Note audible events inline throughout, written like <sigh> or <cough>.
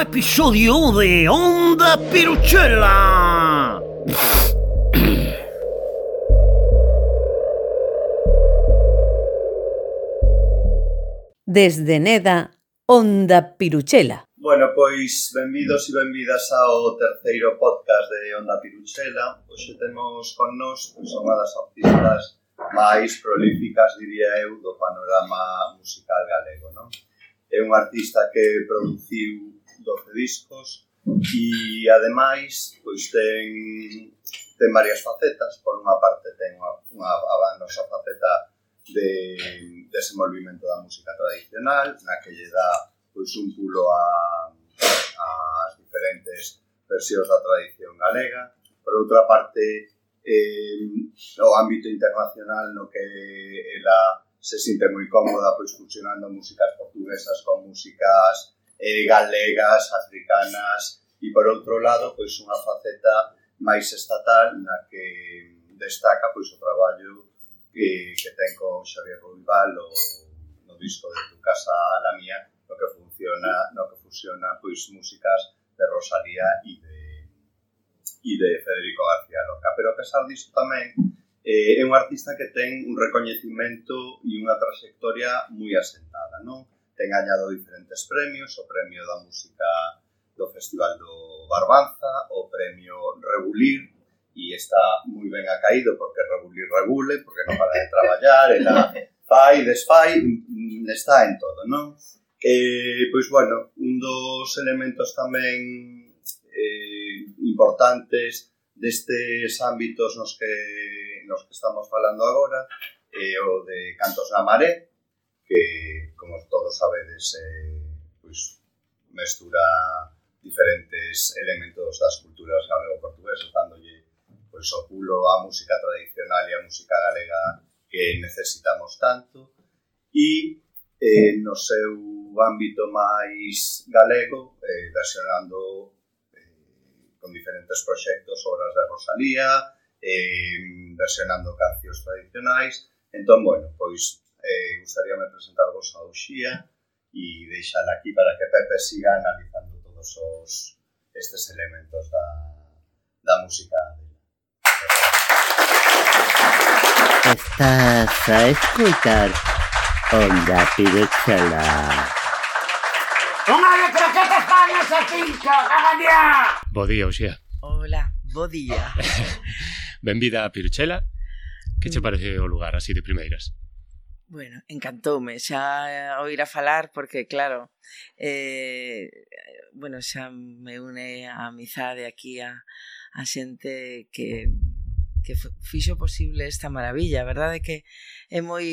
episodio de Onda Piruchela. Desde Neda, Onda Piruchela. Bueno, pois benvidos e benvidas ao terceiro podcast de Onda Piruchela. Hoxe temos con nós pois, unha das artistas máis prolíficas, diría eu, do panorama musical galego, non? É un artista que produciu 12 discos e ademais pois ten ten varias facetas, por unha parte ten unha, unha a nosa faceta de desenvolvimento da música tradicional, na que lle dá pois un pulo a as diferentes versións da tradición galega. Por outra parte, eh, o ámbito internacional no que ela se sinte moi cómoda pois fusionando músicas portuguesas con músicas eh, galegas, africanas e por outro lado pois unha faceta máis estatal na que destaca pois o traballo que, que ten con Xavier Ruibal o, no disco de Tu casa a la mía no que funciona no que fusiona pois músicas de Rosalía e de e de Federico García Lorca pero a pesar disto tamén eh, é un artista que ten un recoñecimento e unha trayectoria moi asentada non? ten gañado diferentes premios, o premio da música do Festival do Barbanza, o premio Regulir, e está moi ben acaído porque Regulir regule, porque non para de traballar, ela <laughs> fai, desfai, está en todo, non? Eh, pois, bueno, un dos elementos tamén eh, importantes destes ámbitos nos que, nos que estamos falando agora é eh, o de Cantos na Maré, todos sabedes, eh, pois, mestura diferentes elementos das culturas galego-portuguesas, dándolle pois, o pulo á música tradicional e á música galega que necesitamos tanto. E eh, no seu ámbito máis galego, eh, versionando eh, con diferentes proxectos obras de Rosalía, eh, versionando cancións tradicionais. Entón, bueno, pois eh, gustaríame presentarvos a Uxía e deixala aquí para que Pepe siga analizando todos os estes elementos da, da música dela. Estás a escutar Onda Piruchala. Unha de croquetas para a nosa finca, Bo día, Uxía. Hola, bo día. <laughs> Benvida a Piruchela. Que che mm. parece o lugar así de primeiras? Bueno, encantoume xa eh, oír a falar porque, claro, eh, bueno, xa me une a amizade aquí a, a xente que, que fixo posible esta maravilla. A verdade é que é moi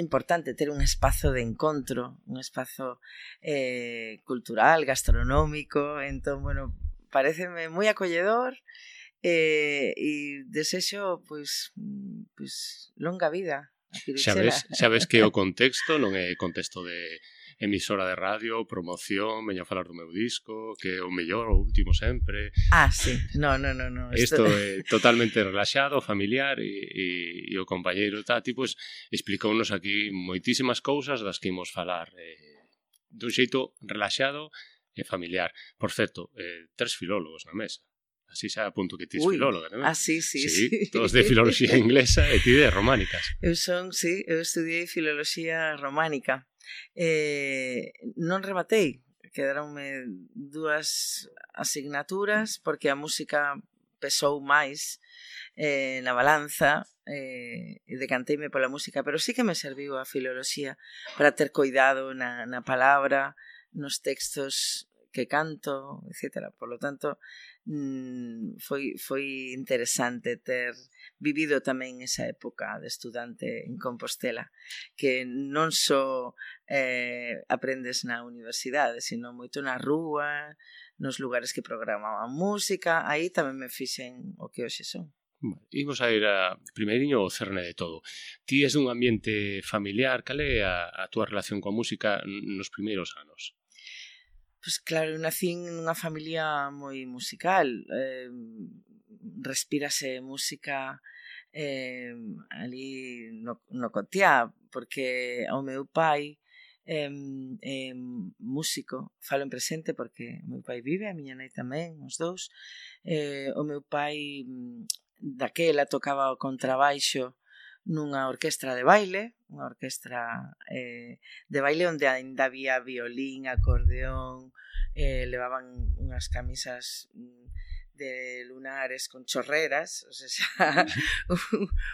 importante ter un espazo de encontro, un espazo eh, cultural, gastronómico, entón, bueno, pareceme moi acolledor eh, e desexo, pois, pois, longa vida Xa ves, xa ves que o <laughs> contexto non é contexto de emisora de radio, promoción, veño a falar do meu disco, que é o mellor, o último sempre. Ah, sí. No, no, no, no. Isto é <laughs> totalmente relaxado, familiar e, e, e o compañeiro Tati pois explicounos aquí moitísimas cousas das que imos falar eh, dun xeito relaxado e familiar. Por certo, eh, tres filólogos na mesa así xa apunto que ti és filóloga non? Ah, sí, sí, sí, sí. Todos de filoloxía <laughs> inglesa e ti de románicas. Eu son, sí, eu estudiei filoloxía románica. Eh, non rematei, quedaronme dúas asignaturas porque a música pesou máis eh, na balanza eh, e decanteime pola música, pero sí que me serviu a filoloxía para ter cuidado na, na palabra, nos textos que canto, etc. Por lo tanto, mm, foi, foi interesante ter vivido tamén esa época de estudante en Compostela, que non só eh, aprendes na universidade, sino moito na rúa, nos lugares que programaban música, aí tamén me fixen o que hoxe son. Imos a ir a primeiriño o cerne de todo. Ti és dun ambiente familiar, cal é a, a túa relación coa música nos primeiros anos? Pois claro, eu nacín nunha familia moi musical. Eh, respírase música eh, ali no, no cotiá, porque ao meu pai eh, eh, músico, falo en presente porque o meu pai vive, a miña nai tamén, os dous. Eh, o meu pai mm, daquela tocaba o contrabaixo nunha orquestra de baile, unha orquestra eh, de baile onde ainda había violín, acordeón, eh, levaban unhas camisas mm, de lunares con chorreras, <laughs> ou sea,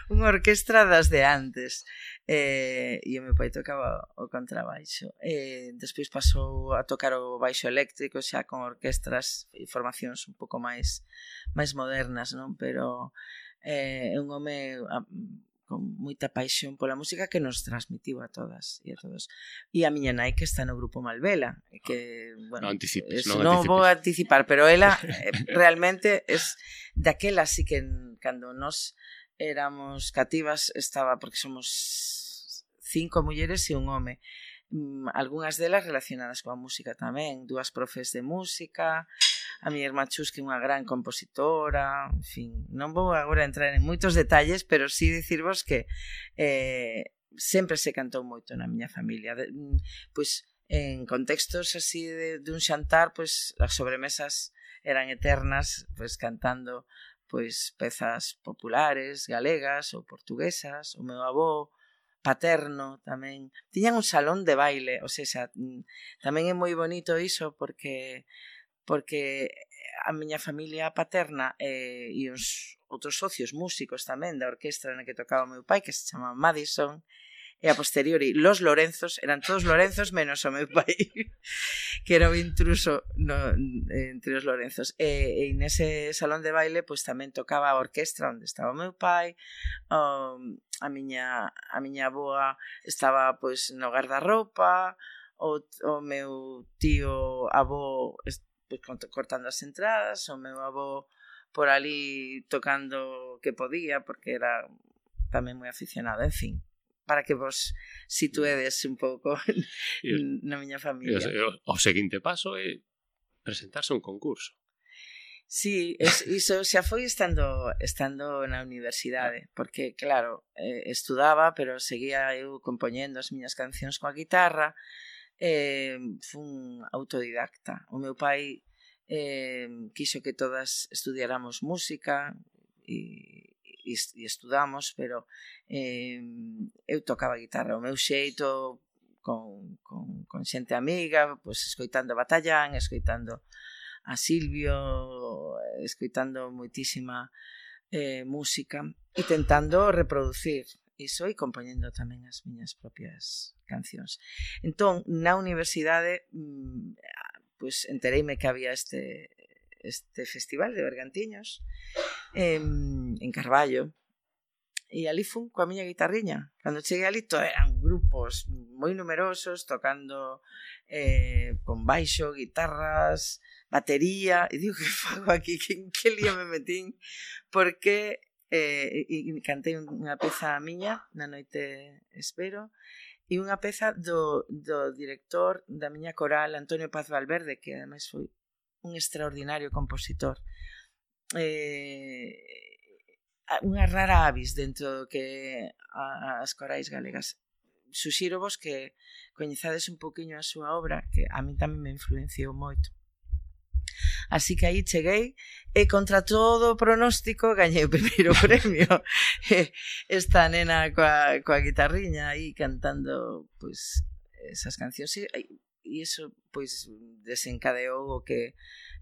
unha orquestra das de antes. Eh, e o meu pai tocaba o contrabaixo. Eh, despois pasou a tocar o baixo eléctrico xa con orquestras e formacións un pouco máis máis modernas, non? Pero eh, é eh, un home con moita paixón pola música que nos transmitiu a todas e a todos. E a miña nai que está no grupo Malvela, que ah, bueno, non anticipes, eso, non, non vou anticipar, pero ela <laughs> eh, realmente es daquela así que cando nos éramos cativas estaba porque somos cinco mulleres e un home mm, algunhas delas relacionadas coa música tamén, dúas profes de música, a mi irmá Chus, que é unha gran compositora, en fin, non vou agora entrar en moitos detalles, pero sí dicirvos que eh, sempre se cantou moito na miña familia. De, mm, pois, en contextos así de, de un xantar, pois, as sobremesas eran eternas, pois, cantando pois pezas populares, galegas ou portuguesas, o meu avó, paterno tamén. Tiñan un salón de baile, ou sea, mm, tamén é moi bonito iso porque porque eh, a miña familia paterna eh, e os outros socios músicos tamén da orquestra na que tocaba o meu pai, que se chama Madison, e a posteriori los Lorenzos, eran todos Lorenzos menos o meu pai, <laughs> que era o intruso no, entre os Lorenzos. E, e nese salón de baile pois tamén tocaba a orquestra onde estaba o meu pai, o, a miña a miña aboa estaba pois no guardarropa, o, o meu tío avó pois, cortando as entradas, o meu avó por ali tocando que podía, porque era tamén moi aficionado, en fin para que vos situedes un pouco <laughs> na miña familia. O, o seguinte paso é presentarse a un concurso. Sí, es, iso xa foi estando estando na universidade, ah. porque claro, eh, estudaba, pero seguía eu compoñendo as miñas cancións coa guitarra, eh, fun autodidacta. O meu pai eh, quixo que todas estudiáramos música e, e, e estudamos, pero eh, eu tocaba guitarra o meu xeito, con, con, con xente amiga, pois escoitando a Batallán, escoitando a Silvio, escoitando moitísima eh, música e tentando reproducir iso e compoñendo tamén as miñas propias cancións. Entón, na universidade pois pues, entereime que había este este festival de bergantiños en, en Carballo e ali fun coa miña guitarriña. Cando cheguei ali to eran grupos moi numerosos tocando eh, con baixo, guitarras batería e digo que fago aquí? Que, que lío me metín porque eh, e, e cantei unha peza miña na noite espero e unha peza do, do director da miña coral Antonio Paz Valverde que ademais foi un extraordinario compositor. Eh, unha rara avis dentro do que a, as corais galegas. Suxiro vos que coñezades un poquinho a súa obra que a min tamén me influenciou moito. Así que aí cheguei e contra todo o pronóstico gañei o primeiro <laughs> premio. <laughs> Esta nena coa, coa guitarriña aí cantando pois, esas cancións e, e iso pois desencadeou o que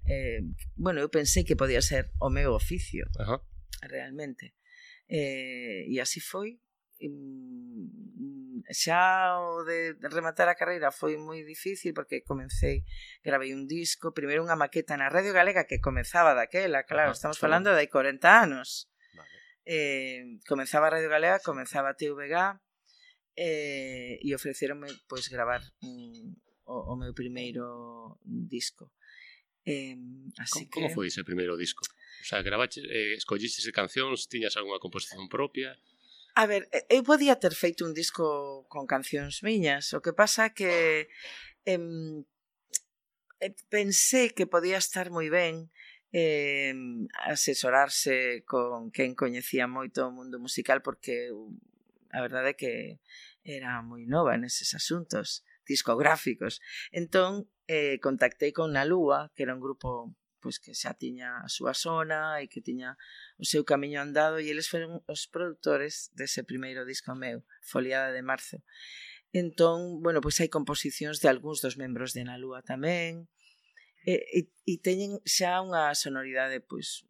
eh, bueno, eu pensei que podía ser o meu oficio Ajá. realmente eh, e así foi mm, xa o de rematar a carreira foi moi difícil porque comecei, gravei un disco, primeiro unha maqueta na Radio Galega que comezaba daquela, claro, estamos sí. falando de 40 anos. Vale. Eh, comenzaba Radio Galega, comenzaba TVG, eh, e ofreceronme pois gravar un, o, o meu primeiro disco. Eh, así como, que... como foi ese primeiro disco? O sea, gravaches, eh, escolliches cancións, tiñas algunha composición propia? A ver, eh, eu podía ter feito un disco con cancións miñas, o que pasa que em, eh, pensé que podía estar moi ben eh, asesorarse con quen coñecía moito o mundo musical porque uh, a verdade é que era moi nova neses asuntos discográficos. Entón, eh, contactei con Na Lúa, que era un grupo pois que xa tiña a súa zona e que tiña o seu camiño andado e eles foron os produtores dese primeiro disco meu, Foliada de Marzo. Entón, bueno, pois hai composicións de algúns dos membros de Nalúa tamén, e, e, e teñen xa unha sonoridade, pois,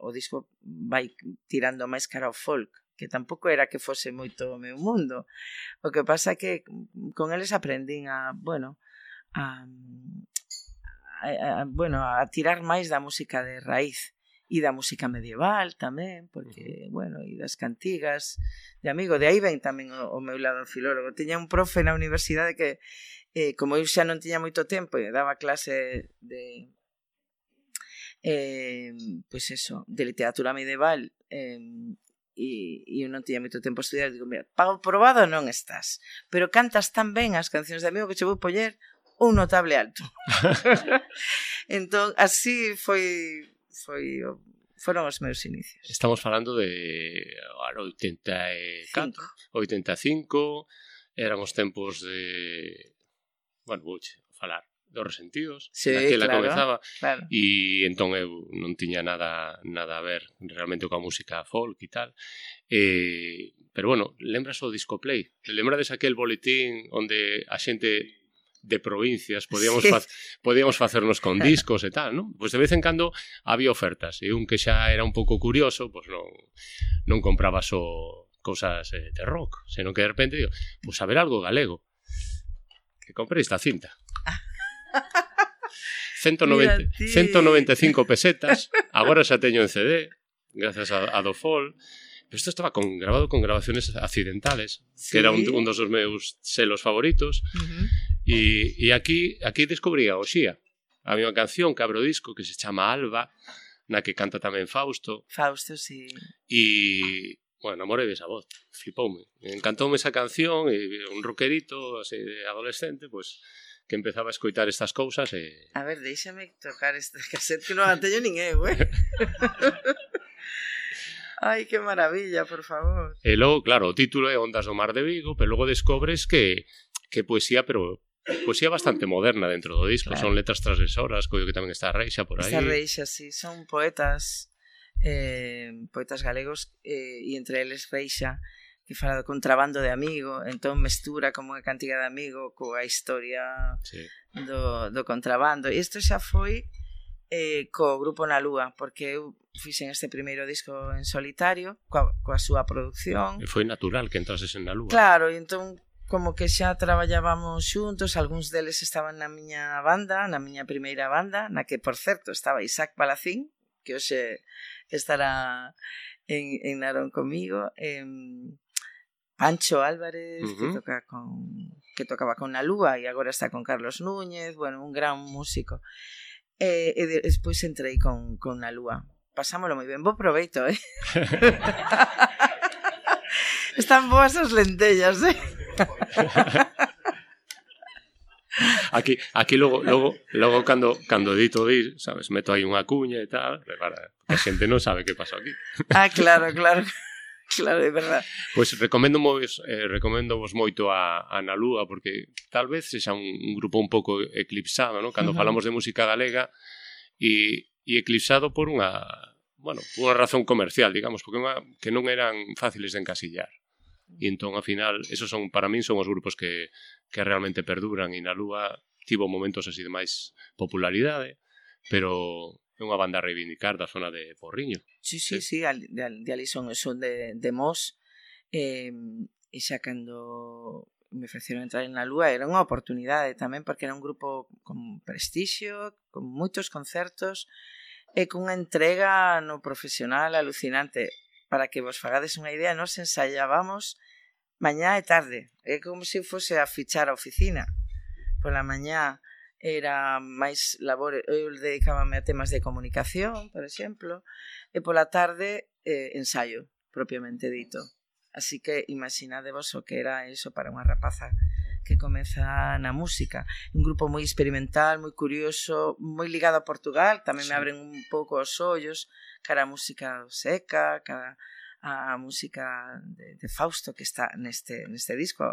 o disco vai tirando máis cara ao folk, que tampouco era que fose moito o meu mundo. O que pasa é que con eles aprendín a, bueno, a, a, a, bueno, a tirar máis da música de raíz e da música medieval tamén, porque, bueno, e das cantigas de amigo, de aí ven tamén o, o meu lado filólogo. Tiña un profe na universidade que, eh, como eu xa non tiña moito tempo e daba clase de eh, pois eso, de literatura medieval eh, e, e eu non tiña moito tempo a estudiar, digo, mira, pago probado non estás, pero cantas tan ben as cancións de amigo que che vou poñer un notable alto. <laughs> entón, así foi foi o foron os meus inicios. Estamos falando de agora 84, 85, eran os tempos de bueno, vouche falar dos resentidos, sí, daquela claro, comezaba claro. e entón eu non tiña nada nada a ver realmente coa música folk e tal. Eh, pero bueno, lembras o Discoplay? Lembrades aquel boletín onde a xente de provincias, podíamos, sí. fa podíamos facernos con discos e tal, non? Pois de vez en cando había ofertas, e un que xa era un pouco curioso, pois non, non compraba só cousas eh, de rock, senón que de repente digo, pois a ver algo galego, que comprei esta cinta. <laughs> 190, 195 pesetas, agora xa teño en CD, gracias a, a Dofol, Pero isto estaba con, grabado con grabaciones accidentales, sí. que era un, un dos meus selos favoritos. Uh -huh. E, e aquí, aquí descubrí a Oxía. A unha canción que abre o disco que se chama Alba, na que canta tamén Fausto. Fausto, sí. E, bueno, morei desa voz, flipoume. Encantoume esa canción, e un rockerito así, adolescente, pois, pues, que empezaba a escoitar estas cousas e... A ver, déixame tocar este <laughs> cassette que non a teño nin eu, eh? <laughs> Ai, que maravilla, por favor. E logo, claro, o título é Ondas do Mar de Vigo, pero logo descobres que que poesía, pero poesía bastante moderna dentro do disco, claro. son letras transgresoras, coño que tamén está Reixa por aí. Está Reixa, sí, son poetas eh, poetas galegos eh, e entre eles Reixa que fala do contrabando de amigo, entón mestura como a cantiga de amigo coa historia sí. do, do contrabando. E isto xa foi eh, co grupo Na Lúa, porque eu fixen este primeiro disco en solitario, coa, coa súa producción. E foi natural que entrases en Na Lúa. Claro, e entón como que xa traballábamos xuntos, algúns deles estaban na miña banda, na miña primeira banda, na que, por certo, estaba Isaac Palacín, que hoxe estará en, en Narón comigo, en Pancho Álvarez, uh -huh. que, toca con, que tocaba con na Lúa e agora está con Carlos Núñez, bueno, un gran músico. Eh, e de, despois entrei con, con na Lúa. Pasámolo moi ben, bo proveito, eh? <laughs> Están boas as lentellas, eh? <laughs> aquí aquí logo logo logo cando cando dito dir, sabes, meto aí unha cuña e tal, para que a xente non sabe que pasou aquí. ah, claro, claro. Claro, é verdade. Pois pues, recomendo vos, eh, recomendo vos moito a, a Nalúa porque tal vez sexa un, un grupo un pouco eclipsado, ¿no? Cando uh -huh. falamos de música galega e, e eclipsado por unha, bueno, por unha razón comercial, digamos, porque unha, que non eran fáciles de encasillar. E entón, a final, esos son, para min, son os grupos que, que realmente perduran e na Lúa tivo momentos así de máis popularidade, pero é unha banda a reivindicar da zona de Porriño. Sí, sí, eh. sí, sí de, de ali son, son de, de Mos, eh, e xa cando me ofreceron entrar en la Lúa era unha oportunidade tamén porque era un grupo con prestixio, con moitos concertos e cunha entrega no profesional alucinante para que vos fagades unha idea, nos ensaiábamos mañá e tarde. É como se fose a fichar a oficina. Pola mañá era máis labor, eu dedicábame a temas de comunicación, por exemplo, e pola tarde eh, ensaio, propiamente dito. Así que imaginadevos o que era eso para unha rapaza que comeza na música. Un grupo moi experimental, moi curioso, moi ligado a Portugal, tamén sí. me abren un pouco os ollos cara a música do Seca, cara a música de, de Fausto que está neste, neste disco.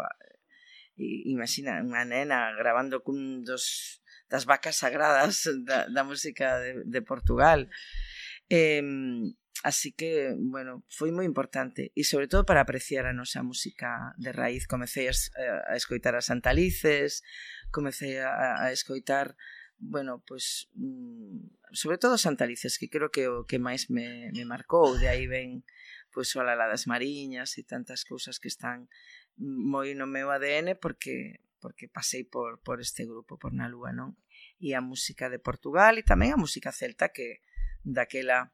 E, imagina, unha nena grabando cun dos das vacas sagradas da, da música de, de Portugal. Eh, Así que, bueno, foi moi importante e sobre todo para apreciar a nosa música de raíz. Comecei a, a escoitar as Santalices, comecei a, a escoitar bueno, pois mm, sobre todo Santalices, que creo que o que máis me, me marcou, de aí ven pois o Alala das Mariñas e tantas cousas que están moi no meu ADN porque porque pasei por, por este grupo, por Na Lúa, non? E a música de Portugal e tamén a música celta que daquela,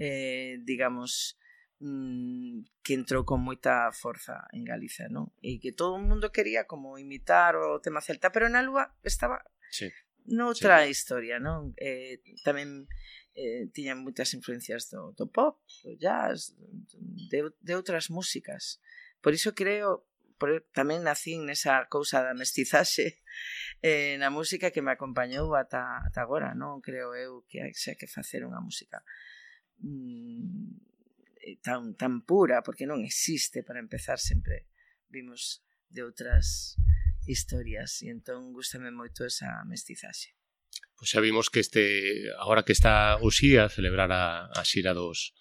eh, digamos, mm, que entrou con moita forza en Galiza, non? E que todo o mundo quería como imitar o tema celta, pero na Lúa estaba sí noutra sí. historia, non? Eh, tamén eh, tiñan moitas influencias do, do pop, do jazz, de, de outras músicas. Por iso creo, por, tamén nacín nesa cousa da mestizaxe <laughs> eh, na música que me acompañou ata, ata agora, non creo eu que xa que facer unha música mm, eh, tan, tan pura, porque non existe para empezar sempre vimos de outras historias e entón gustame moito esa mestizaxe. Pois xa vimos que este agora que está Uxía a celebrar a, a xira dos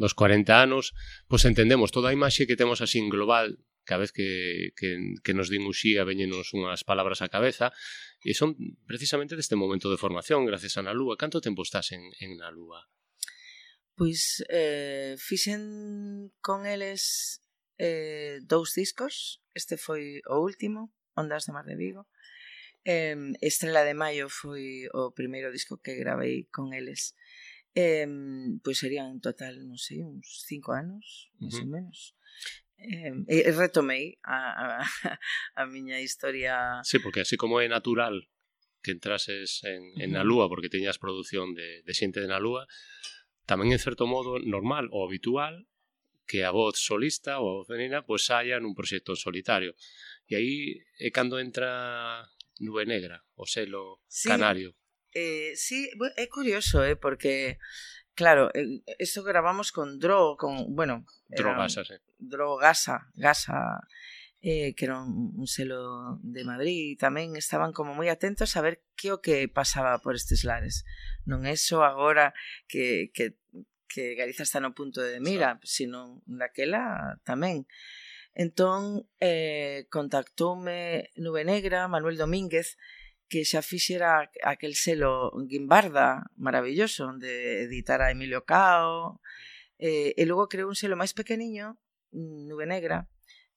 dos 40 anos, pois entendemos toda a imaxe que temos así en global cada vez que, que, que nos din uxía veñenos unhas palabras á cabeza e son precisamente deste momento de formación gracias a Nalúa. Canto tempo estás en, en Nalúa? Pois eh, fixen con eles eh, dous discos este foi o último Ondas de Mar de Vigo. Eh, Estrela de Maio foi o primeiro disco que gravei con eles. Eh, pois serían en total, non sei, uns cinco anos, máis uh -huh. ou menos. Eh, e retomei a, a, a miña historia... Sí, porque así como é natural que entrases en, en a lúa porque teñas produción de, de xente de na lúa, tamén en certo modo normal ou habitual que a voz solista ou a voz venena pois pues, saia nun proxecto solitario. E aí é eh, cando entra Nube Negra, o selo sí, canario. Eh, sí, é curioso, eh, porque, claro, eso grabamos con Dro, con, bueno... Drogasa, sí. Drogasa, Gasa, eh, que era un, un selo de Madrid, e tamén estaban como moi atentos a ver que o que pasaba por estes lares. Non é só agora que, que, que Galiza está no punto de mira, claro. sino daquela tamén. Eh, Entón, eh, contactoume Nube Negra, Manuel Domínguez, que xa fixera aquel selo Guimbarda maravilloso, onde editara Emilio Cao, eh, e logo creou un selo máis pequeniño, Nube Negra,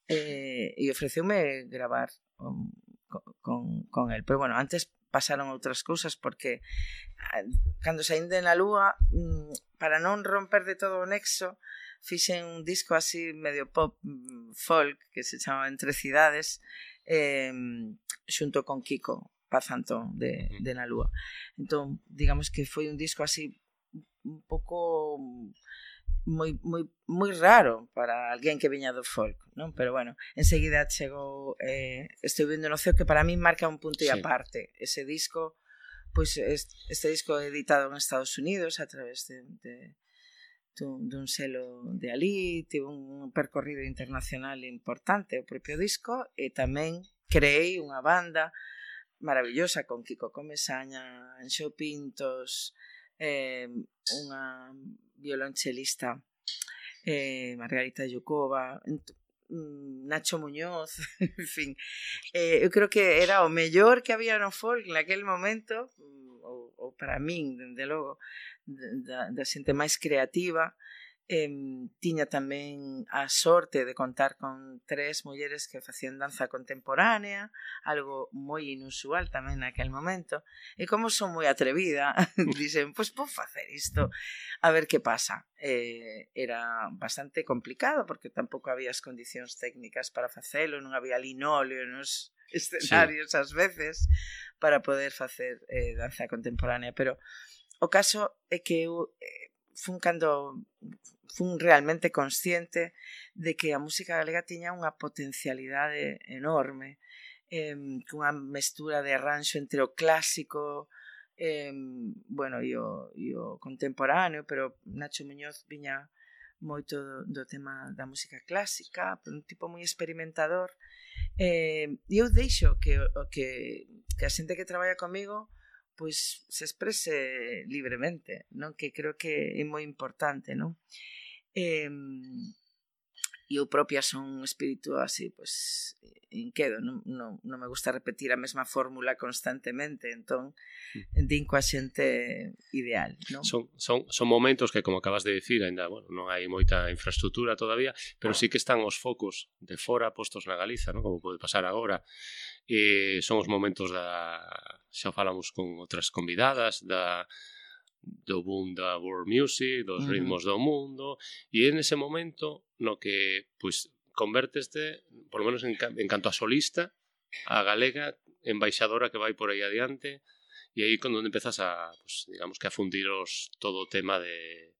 eh, e ofreceume gravar um, con, con, con el. Pero bueno, antes pasaron outras cousas porque cando saín de na lúa, mm, para non romper de todo o nexo, fixen un disco así medio pop mm, folk que se chama Entre Cidades eh, xunto con Kiko Pazantón de, de Na Lúa entón digamos que foi un disco así un pouco mm, moi, moi, moi raro para alguén que viña do folk, non? Pero bueno, enseguida chegou eh, Estou vendo no ceo que para mí marca un punto e sí. aparte. Ese disco, pois pues, este, este disco editado en Estados Unidos a través de, de dun, dun selo de ali, tivo un percorrido internacional importante o propio disco e tamén creei unha banda maravillosa con Kiko Comesaña, Anxo Pintos, eh, unha violonchelista eh, Margarita Yukova, mm, Nacho Muñoz, <laughs> en fin. Eh, eu creo que era o mellor que había no folk en aquel momento, ou, ou para min, dende logo, da, da xente máis creativa, eh, tiña tamén a sorte de contar con tres mulleres que facían danza contemporánea, algo moi inusual tamén naquel momento. E como son moi atrevida, <laughs> dixen, pois vou facer isto, a ver que pasa. Eh, era bastante complicado, porque tampouco había as condicións técnicas para facelo, non había linóleo nos escenarios sí. ás veces, para poder facer eh, danza contemporánea, pero o caso é que eu eh, fun cando fun realmente consciente de que a música galega tiña unha potencialidade enorme, eh, cunha mestura de arranxo entre o clásico, eh, bueno, e o, e o contemporáneo, pero Nacho Muñoz viña moito do, do tema da música clásica, un tipo moi experimentador, Eh, e eu deixo que, que, que a xente que traballa comigo pois se exprese libremente, non? Que creo que é moi importante, non? Eh, e eu propia son un espírito así, pois, inquedo, non, non, non me gusta repetir a mesma fórmula constantemente, entón, mm. din coa xente ideal, non? Son, son, son momentos que, como acabas de dicir, ainda, bueno, non hai moita infraestructura todavía, pero ah. sí que están os focos de fora postos na Galiza, non? Como pode pasar agora, e son os momentos da, xa falamos con outras convidadas, da, do boom da world music, dos ritmos do mundo, e en ese momento no que pois pues, converteste, por lo menos en, en canto a solista, a galega embaixadora que vai por aí adiante, e aí cando empezas a, pues, digamos que a fundiros todo o tema de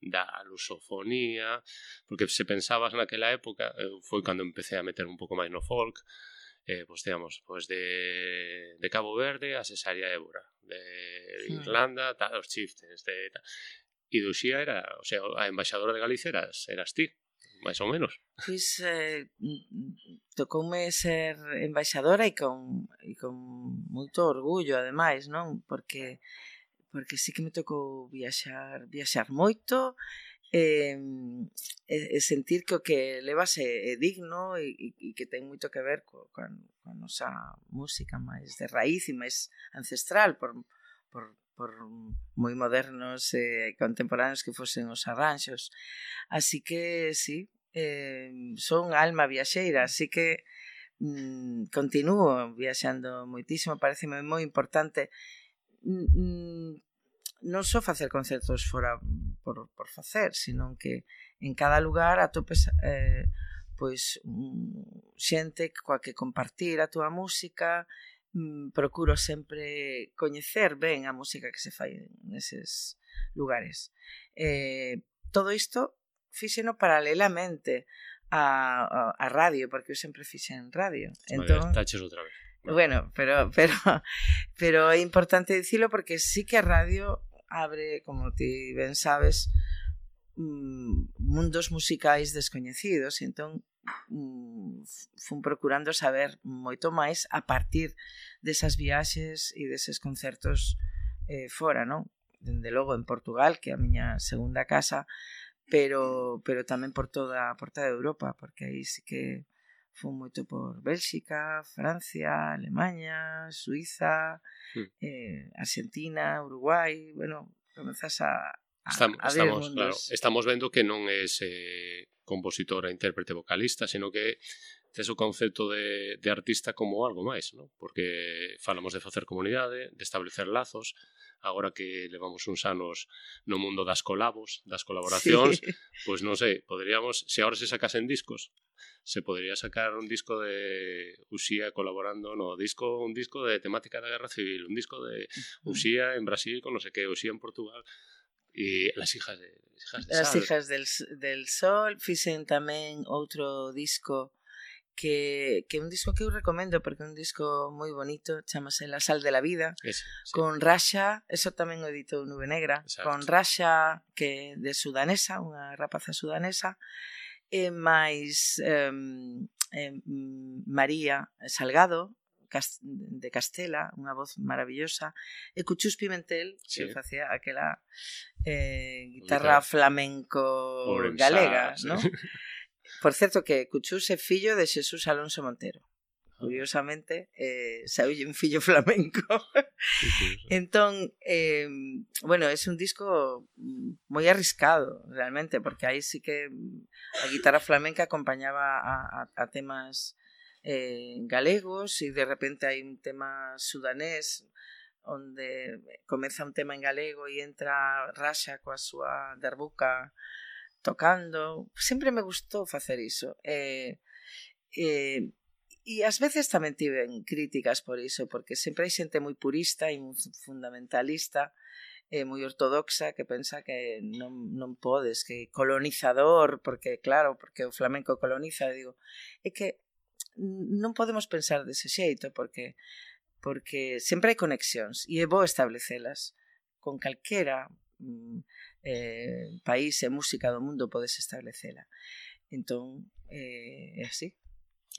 da lusofonía, porque se pensabas naquela época, eh, foi cando empecé a meter un pouco máis no folk, eh, pues digamos, pues de, de Cabo Verde a Cesárea Évora, de Irlanda, tal, os chieftains, de tal. E Duxía era, o sea, a embaixadora de Galicia eras, eras ti, máis ou menos. Pois, eh, mm, mm, tocoume ser embaixadora e con, e con moito orgullo, ademais, non? Porque porque sí que me tocou viaxar, viaxar moito, eh, e sentir que o que levas é, eh, é eh, digno e, e que ten moito que ver co, co, co a nosa música máis de raíz e máis ancestral por, por, por moi modernos e eh, contemporáneos que fosen os arranxos. Así que, sí, eh, son alma viaxeira, así que mm, continuo viaxando moitísimo, pareceme moi importante mm, mm non só facer concertos fora por, por facer, sino que en cada lugar atopes eh, pois mm, xente coa que compartir a túa música, mm, procuro sempre coñecer ben a música que se fai neses lugares. Eh, todo isto fíxeno paralelamente a, a, a radio, porque eu sempre fixen radio. Vale, entón, taches outra vez. Bueno, pero, <laughs> pero, pero é importante dicilo porque sí que a radio abre, como ti ben sabes, mm, mundos musicais descoñecidos, entón mm, fun procurando saber moito máis a partir desas viaxes e deses concertos eh, fora, non? Dende logo en Portugal, que é a miña segunda casa, pero pero tamén por toda por toda Europa, porque aí sí que Fun moito por Bélxica, Francia, Alemanha, Suiza, mm. eh, Argentina, Uruguai, bueno, comenzas a, a, estamos, a ver estamos, mundos. claro, estamos vendo que non é ese eh, compositora, intérprete, vocalista, sino que tes o concepto de, de artista como algo máis, non? Porque falamos de facer comunidade, de establecer lazos, agora que levamos uns anos no mundo das colabos, das colaboracións, sí. pois non sei, poderíamos, se agora se sacasen discos, se podría sacar un disco de Uxía colaborando no disco, un disco de temática da Guerra Civil, un disco de Uxía en Brasil con no sé que, Uxía en Portugal, e as hijas de, as hijas de Las hijas del, del sol fixen tamén outro disco que, que é un disco que eu recomendo porque é un disco moi bonito, chamase La sal de la vida, Ese, sí. con Rasha, eso tamén o editou Nube Negra, Exacto. con Rasha que de sudanesa, unha rapaza sudanesa, e máis eh, eh, María Salgado, de Castela, unha voz maravillosa, e Cuchus Pimentel, sí. que facía aquela eh, guitarra Guitar flamenco Orenza, galega, sí. non? <laughs> Por certo que Cuchus é fillo de Xesús Alonso Montero. Ah. Curiosamente, eh, saulle un fillo <laughs> flamenco. Entón, eh, bueno, é un disco moi arriscado, realmente, porque aí sí que a guitarra flamenca acompañaba a, a, a temas eh, galegos e de repente hai un tema sudanés onde comeza un tema en galego e entra Rasha coa súa derbuca tocando. Sempre me gustou facer iso. Eh, eh, e ás veces tamén tiven críticas por iso, porque sempre hai xente moi purista e moi fundamentalista eh, moi ortodoxa que pensa que non, non podes, que colonizador, porque claro, porque o flamenco coloniza, digo, é que non podemos pensar dese xeito porque porque sempre hai conexións e é bo establecelas con calquera mm, eh, país e música do mundo podes establecela. Entón, eh, é así.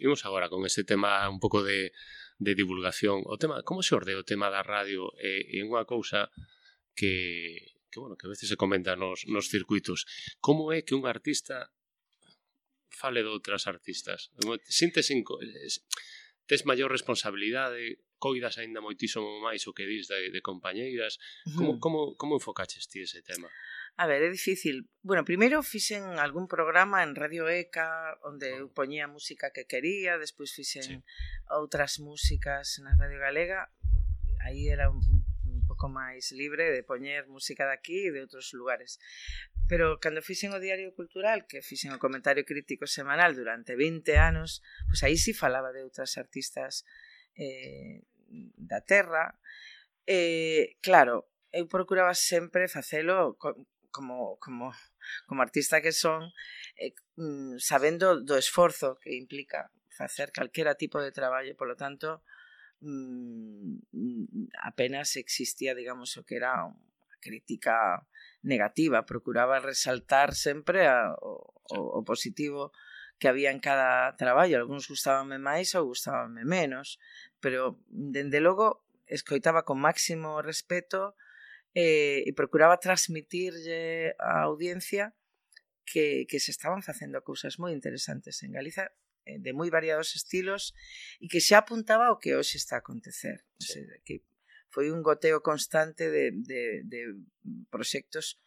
Imos agora con ese tema un pouco de, de divulgación. O tema, como se orde o tema da radio? É, é unha cousa que, que, bueno, que a veces se comenta nos, nos circuitos. Como é que un artista fale de outras artistas? Sintes inco... tes maior responsabilidade, coidas aínda moitísimo máis o que dis de, de compañeiras. Como, uh -huh. como, como enfocaches ti ese tema? A ver, é difícil. Bueno, primeiro fixen algún programa en Radio ECA onde eu poñía música que quería, despois fixen sí. outras músicas na Radio Galega. Aí era un, un pouco máis libre de poñer música de aquí e de outros lugares. Pero cando fixen o Diario Cultural, que fixen o comentario crítico semanal durante 20 anos, pois aí si sí falaba de outras artistas eh, da terra. Eh, claro, eu procuraba sempre facelo con, como, como, como artista que son, eh, mm, sabendo do esforzo que implica facer calquera tipo de traballo, polo tanto, mm, apenas existía, digamos, o que era unha crítica negativa, procuraba resaltar sempre a, o, o, o positivo que había en cada traballo, algúns gustábanme máis ou gustábanme menos, pero dende logo escoitaba con máximo respeto eh, e procuraba transmitirlle á audiencia que, que se estaban facendo cousas moi interesantes en Galiza eh, de moi variados estilos e que xa apuntaba o que hoxe está a acontecer. Sí. O sea, que foi un goteo constante de, de, de proxectos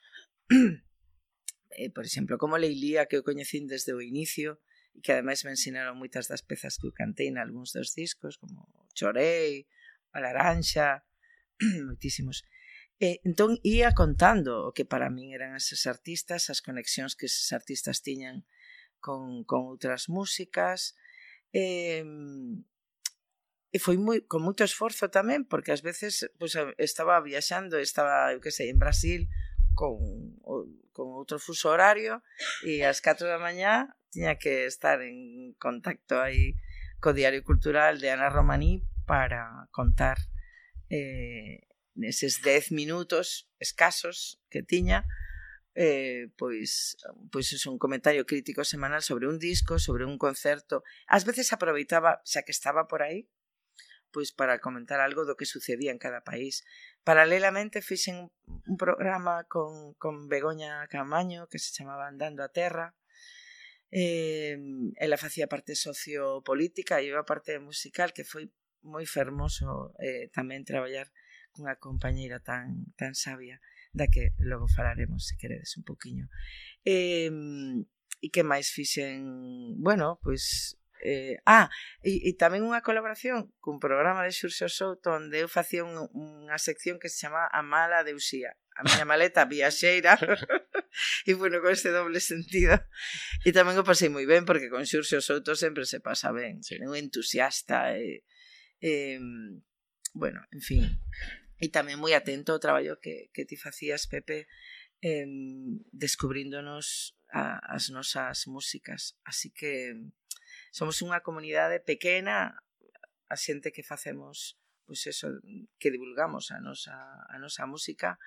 <clears throat> eh, por exemplo, como Leilía que eu coñecín desde o inicio e que ademais me ensinaron moitas das pezas que eu cantei en algúns dos discos como Chorei, A Laranxa <clears throat> moitísimos E, entón ia contando o que para min eran eses artistas, as conexións que eses artistas tiñan con, con outras músicas. E, e foi moi, con moito esforzo tamén, porque ás veces pois, estaba viaxando, estaba, eu que sei, en Brasil, con, con outro fuso horario, e ás 4 da mañá tiña que estar en contacto aí co Diario Cultural de Ana Romaní para contar eh, neses dez minutos escasos que tiña, eh, pois, pois é un comentario crítico semanal sobre un disco, sobre un concerto. Ás veces aproveitaba, xa que estaba por aí, pois para comentar algo do que sucedía en cada país. Paralelamente fixen un programa con, con Begoña Camaño que se chamaba Andando a Terra, eh, ela facía parte sociopolítica e eu a parte musical que foi moi fermoso eh, tamén traballar cunha compañeira tan tan sabia da que logo falaremos se queredes un poquiño. Eh, e que máis fixen, bueno, pois eh, ah, e, e tamén unha colaboración cun programa de Xurxo Souto onde eu facía un, unha sección que se chama A mala de Usía a miña maleta viaxeira. <laughs> E bueno, con este doble sentido. E tamén o pasei moi ben porque con Xurxo Souto sempre se pasa ben. Sí. é un entusiasta e, e bueno, en fin e tamén moi atento ao traballo que, que ti facías, Pepe, eh, descubríndonos a, as nosas músicas. Así que somos unha comunidade pequena, a xente que facemos pois eso, que divulgamos a nosa, a nosa música,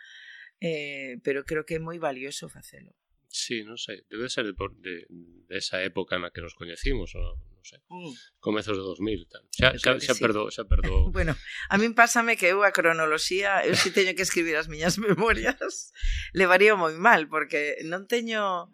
eh, pero creo que é moi valioso facelo. Sí, non sei, debe ser de, de, de esa época na que nos coñecimos, o, non sei. Mm. Comezos de 2000, tal. Xa, xa, xa, perdo, xa perdo. <laughs> bueno, a min pásame que eu a cronoloxía, eu si teño que escribir as miñas <laughs> memorias, levaría moi mal, porque non teño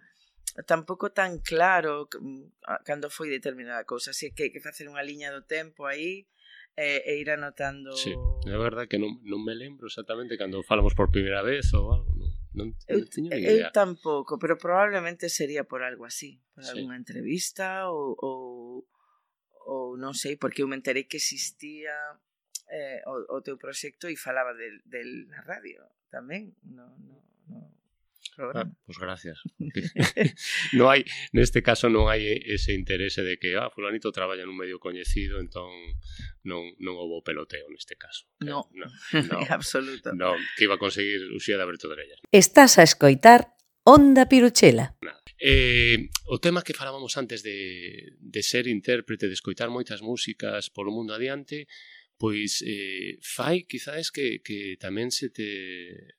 tampouco tan claro mm, cando foi determinada cousa, así que hai que facer unha liña do tempo aí, e, e ir anotando... Sí, é verdad que non, non me lembro exactamente cando falamos por primeira vez ou algo. Non, eu, non teño idea. Eu tampouco, pero probablemente sería por algo así, por sí. algunha entrevista ou, ou, ou non sei, porque eu me enterei que existía eh, o, o teu proxecto e falaba del, del na radio tamén, no, no, no, programa. Ah, pues gracias. <laughs> no hai, neste caso non hai ese interese de que, ah, fulanito traballa nun medio coñecido, entón non, non houve peloteo neste caso. No, no, <laughs> no absoluto. No, que iba a conseguir Uxía de Aberto de Orellas. Estás a escoitar Onda Piruchela. Nada. Eh, o tema que falábamos antes de, de ser intérprete, de escoitar moitas músicas polo mundo adiante, pois eh, fai quizás que, que tamén se te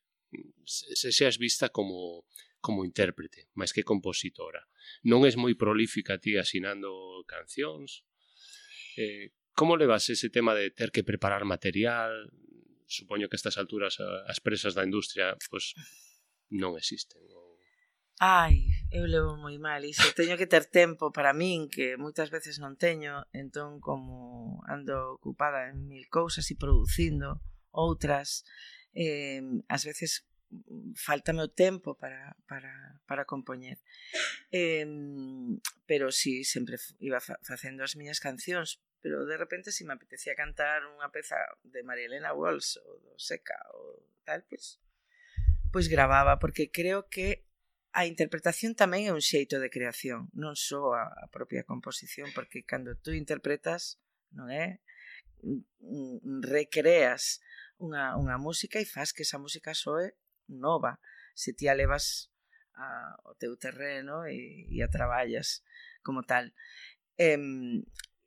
se seas vista como como intérprete, máis que compositora. Non és moi prolífica ti asinando cancións. Eh, como levas ese tema de ter que preparar material? Supoño que a estas alturas as presas da industria pues, non existen. Ou... Ai, eu levo moi mal iso. Teño que ter tempo para min, que moitas veces non teño. Entón, como ando ocupada en mil cousas e producindo outras, eh, ás veces faltame o tempo para, para, para compoñer eh, pero si sí, sempre iba fa facendo as miñas cancións pero de repente se si me apetecía cantar unha peza de María Elena Walsh ou do Seca ou tal, pois pois gravaba porque creo que a interpretación tamén é un xeito de creación, non só a, a propia composición, porque cando tú interpretas, non é? Mm, mm, recreas unha, unha música e faz que esa música soe nova. Se ti a levas a, o teu terreno e, e a traballas como tal. E,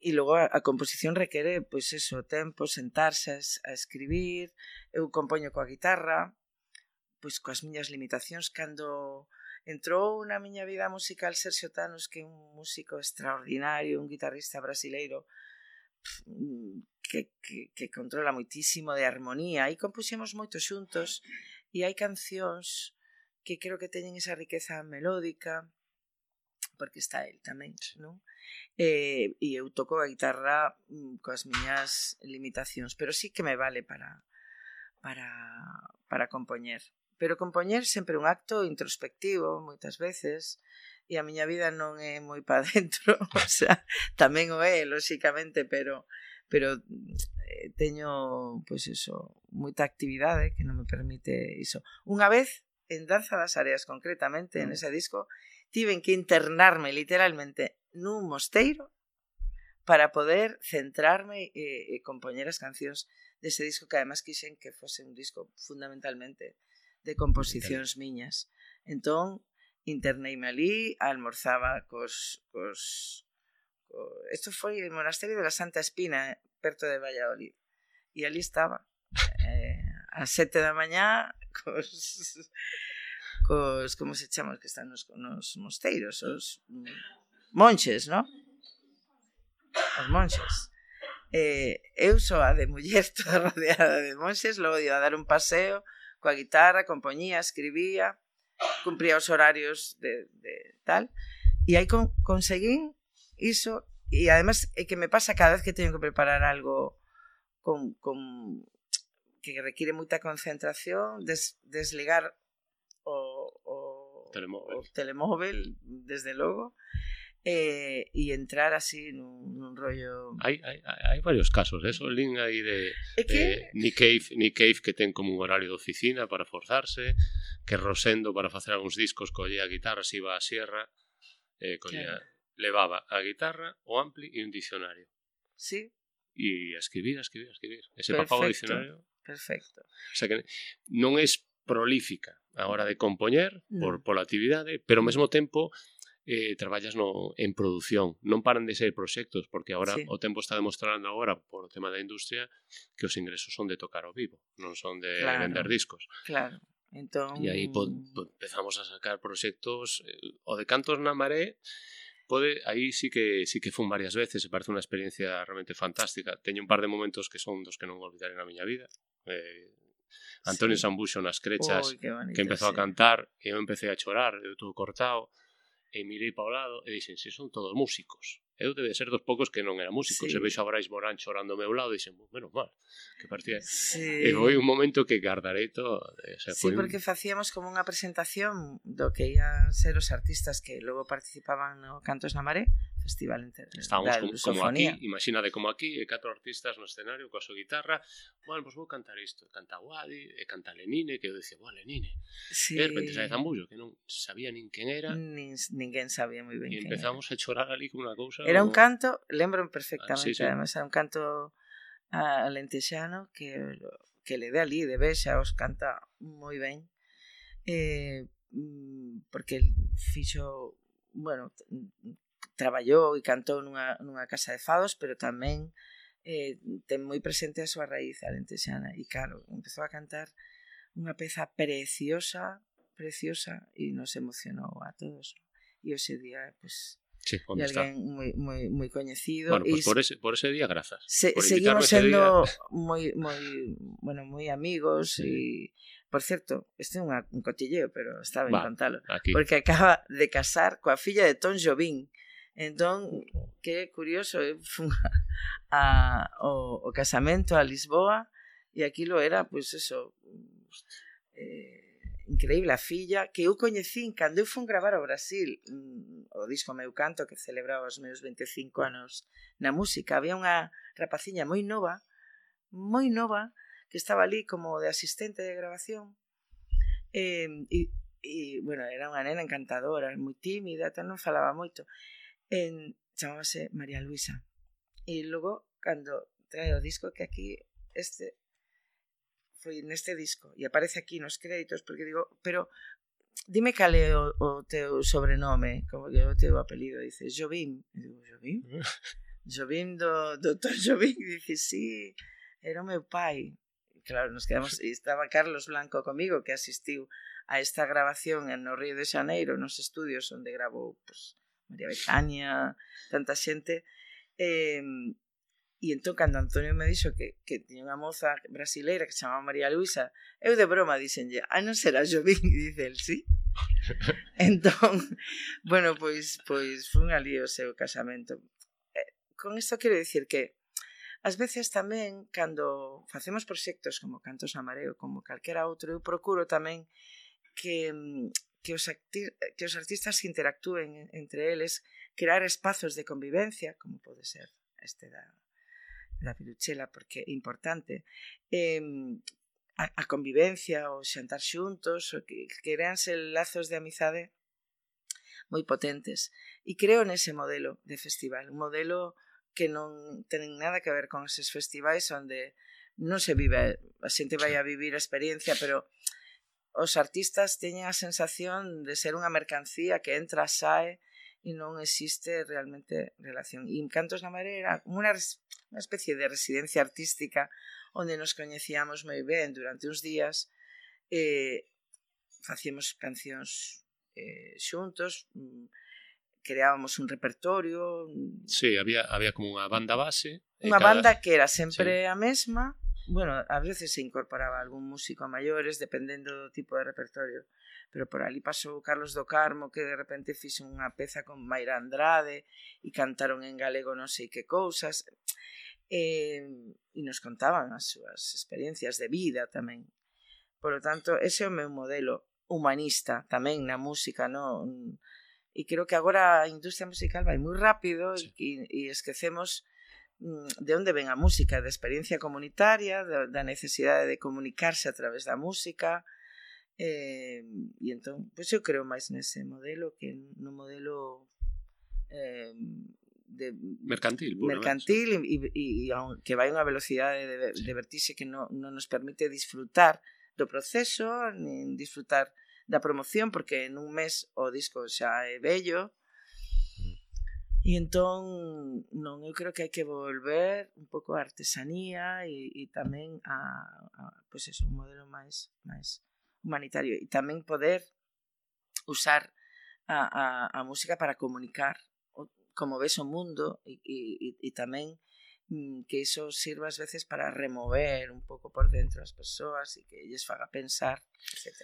e logo a, a composición requere pois eso, tempo, sentarse a, a escribir, eu compoño coa guitarra, pois coas miñas limitacións cando entrou na miña vida musical Sergio Tanos, que é un músico extraordinario, un guitarrista brasileiro que, que, que controla moitísimo de armonía e compuxemos moito xuntos e hai cancións que creo que teñen esa riqueza melódica porque está el tamén, non? Eh, e eu toco a guitarra mm, coas miñas limitacións, pero sí que me vale para para para compoñer. Pero compoñer sempre un acto introspectivo moitas veces e a miña vida non é moi para <laughs> dentro, o sea, tamén o é, lóxicamente, pero pero eh, teño, pois pues eso, moita actividade que non me permite iso. Unha vez, en Danza das Areas concretamente, mm. en ese disco, tiven que internarme literalmente nun mosteiro para poder centrarme e, e compoñer as cancións dese disco que además quixen que fose un disco fundamentalmente de composicións miñas. Entón, internaimalí almorzaba cos, cos. Isto foi o monasterio da Santa Espina, eh, perto de Valladolid. E ali estaba, eh, a sete da mañá, <laughs> cos... cos como se chaman que están nos, nos mosteiros, os monxes, non? Os monxes. Eh, eu sou a de muller <laughs> toda rodeada de monxes, logo iba a dar un paseo coa guitarra, compoñía, escribía, cumpría os horarios de, de tal. E aí con, conseguín iso e además é que me pasa cada vez que teño que preparar algo con, con que require moita concentración, des, desligar o, o, telemóvel. o telemóvel, desde logo, Eh, e, e entrar así nun, nun rollo... Hai, hai, hai varios casos, eso eh? lin aí de, é que... de Nick, Cave, Nick Cave que ten como un horario de oficina para forzarse, que Rosendo para facer algúns discos collía a guitarra, se iba á sierra, eh, collía, claro. levaba a guitarra, o ampli e un dicionario. Sí. E a escribir, a escribir, a escribir. Ese papá o dicionario. Perfecto. O sea que non é prolífica a hora de compoñer no. por, pola actividade, pero ao mesmo tempo eh, traballas no, en produción. Non paran de ser proxectos, porque agora sí. o tempo está demostrando agora, por o tema da industria, que os ingresos son de tocar ao vivo, non son de claro, vender discos. Claro. Entón... E aí po, po, empezamos a sacar proxectos, eh, o de Cantos na Maré, pode, aí sí que sí que fun varias veces, e parece unha experiencia realmente fantástica. Teño un par de momentos que son dos que non olvidaré na miña vida. Eh, Antonio sí. Sambuxo nas crechas, Oy, bonito, que empezou sí. a cantar, e eu empecé a chorar, eu todo cortado, e mirei para o lado e dixen, se son todos músicos. Eu debe ser dos poucos que non era músico. Sí. Se veixo a Brais Morán chorando ao meu lado, dixen, menos mal, que partía. Sí. E foi un momento que guardarei todo. O sea, sí, porque un... facíamos como unha presentación do que ian ser os artistas que logo participaban no Cantos na Maré, Festival Internacional Estamos como, como aquí, imagínate como aquí, e catro artistas no escenario coa súa guitarra, bueno, pois pues vou cantar isto, canta Wadi, e canta Lenine, que eu dicía, boa Lenine. Sí. E de repente sai Zambullo, que non sabía nin quen era. Nin, ninguén sabía moi ben quen era. E empezamos a chorar ali como unha cousa. Era un canto, lembro perfectamente, ah, sí, sí. además, era un canto alentexano que, que le dé ali, de Bexa, os canta moi ben. Eh, mm, porque fixo bueno, traballou e cantou nunha, nunha casa de fados, pero tamén eh, ten moi presente a súa raíz alentexana. E claro, empezou a cantar unha peza preciosa, preciosa, e nos emocionou a todos. E hoxe día, pois, pues, Sí, e alguén moi, moi, moi coñecido. Bueno, pues por, ese, por ese día, grazas. Se, por seguimos sendo <laughs> moi, moi, bueno, moi amigos sí. e, por certo, este é un, un cotilleo, pero está ben Va, contalo. Aquí. Porque acaba de casar coa filla de Tom Jobim. Entón, que curioso, eu fun a, o, o casamento a Lisboa e aquilo era, pois, eso, eh, increíble. A filla que eu coñecín cando eu fun gravar ao Brasil mm, o disco Meu Canto que celebraba os meus 25 anos na música había unha rapaciña moi nova moi nova que estaba ali como de asistente de grabación eh, e, e bueno, era unha nena encantadora moi tímida, non falaba moito en, chamábase María Luisa. E logo, cando trae o disco, que aquí este foi neste disco e aparece aquí nos créditos porque digo, pero dime cal é o, o teu sobrenome, como que o teu apelido, dice Jovín. E digo, Jovín? <laughs> Jovín do doutor Jovín, dice, sí, era o meu pai. E claro, nos quedamos, e estaba Carlos Blanco comigo que asistiu a esta grabación no Río de Xaneiro, nos estudios onde grabou pues, María Betania, tanta xente. Eh, e entón, cando Antonio me dixo que, que tiña unha moza brasileira que se chamaba María Luisa, eu de broma dixenlle, ah, non será Jovín? E <laughs> dice el, sí. <laughs> entón, bueno, pois, pois foi un alío o seu casamento. Eh, con isto quero dicir que Ás veces tamén, cando facemos proxectos como Cantos a Mareo, como calquera outro, eu procuro tamén que mm, que os, que os artistas interactúen entre eles, crear espazos de convivencia, como pode ser este da, da Piruchela, porque é importante, eh, a, a convivencia, o xantar xuntos, o que creanse lazos de amizade moi potentes. E creo nese modelo de festival, un modelo que non ten nada que ver con eses festivais onde non se vive, a xente vai a vivir a experiencia, pero os artistas teñen a sensación de ser unha mercancía que entra, sae e non existe realmente relación. E Encantos na Mare era unha, unha especie de residencia artística onde nos coñecíamos moi ben durante uns días e facíamos cancións eh, xuntos, mm, creábamos un repertorio. Mm. Sí, había, había como unha banda base. Unha cada... banda que era sempre sí. a mesma, bueno, a veces se incorporaba algún músico a maiores dependendo do tipo de repertorio pero por ali pasou Carlos do Carmo que de repente fixo unha peza con Mayra Andrade e cantaron en galego non sei que cousas e, e nos contaban as súas experiencias de vida tamén Por lo tanto, ese é o meu modelo humanista tamén na música, non? E creo que agora a industria musical vai moi rápido sí. e, e esquecemos Mm, de onde ven a música, da experiencia comunitaria, da, da necesidade de comunicarse a través da música, eh, e entón, pois eu creo máis nese modelo que no modelo eh, de mercantil, mercantil e, e, e que vai unha velocidade de, sí. de vertixe que non, non nos permite disfrutar do proceso, nin disfrutar da promoción, porque en un mes o disco xa é bello, E entón, non, eu creo que hai que volver un pouco a artesanía e, e tamén a, a pois eso, un modelo máis máis humanitario e tamén poder usar a, a, a música para comunicar como ves o mundo e, e, e tamén mm, que iso sirva ás veces para remover un pouco por dentro as persoas e que lles faga pensar, etc.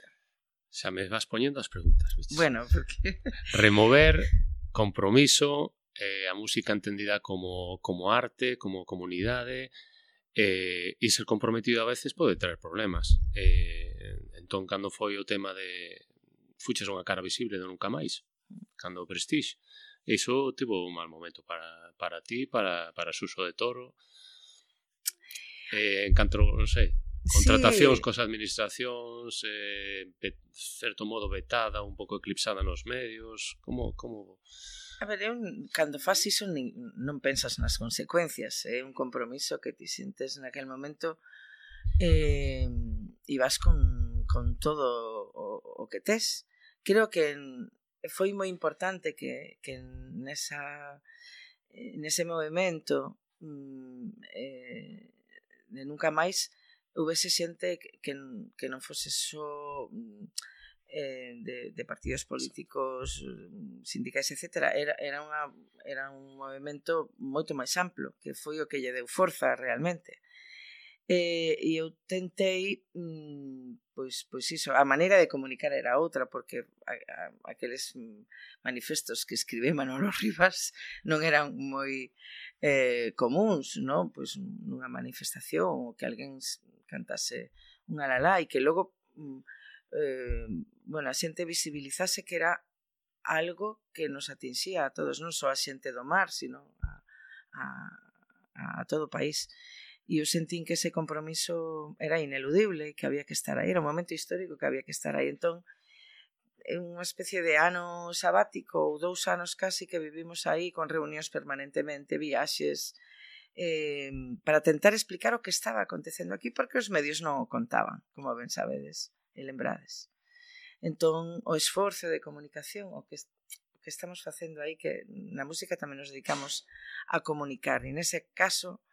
Xa me vas poñendo as preguntas, viches? Bueno, porque... Remover, compromiso, eh, a música entendida como, como arte, como comunidade, eh, e ser comprometido a veces pode traer problemas. Eh, entón, cando foi o tema de fuches unha cara visible de nunca máis, cando o Prestige, iso tivo un mal momento para, para ti, para, para Suso de Toro, eh, en canto, non sei, contratacións sí. cos administracións eh, de certo modo vetada, un pouco eclipsada nos medios, como como A ver, eu, cando faz iso nin, non pensas nas consecuencias, é eh? un compromiso que ti sintes naquel momento eh, e vas con, con todo o, o que tes. Creo que foi moi importante que, que nesa, nese movimento mm, eh, de nunca máis houvese xente que, que non fose só mm, eh, de, de, partidos políticos, sindicais, etc. Era, era, unha, era un movimento moito máis amplo, que foi o que lle deu forza realmente. Eh, e eu tentei, mm, pois, pois iso, a maneira de comunicar era outra, porque a, a, aqueles manifestos que escribe Manolo <laughs> Rivas non eran moi eh, comuns, non? Pois nunha manifestación, ou que alguén cantase un alalá, e que logo mm, eh, bueno, a xente visibilizase que era algo que nos atinxía a todos, non só a xente do mar, sino a, a, a todo o país. E eu sentín que ese compromiso era ineludible, que había que estar aí, era un momento histórico que había que estar aí. Entón, unha especie de ano sabático ou dous anos casi que vivimos aí con reunións permanentemente, viaxes, eh, para tentar explicar o que estaba acontecendo aquí porque os medios non o contaban, como ben sabedes e lembrades. Entón, o esforzo de comunicación, o que, o que estamos facendo aí, que na música tamén nos dedicamos a comunicar, e nese caso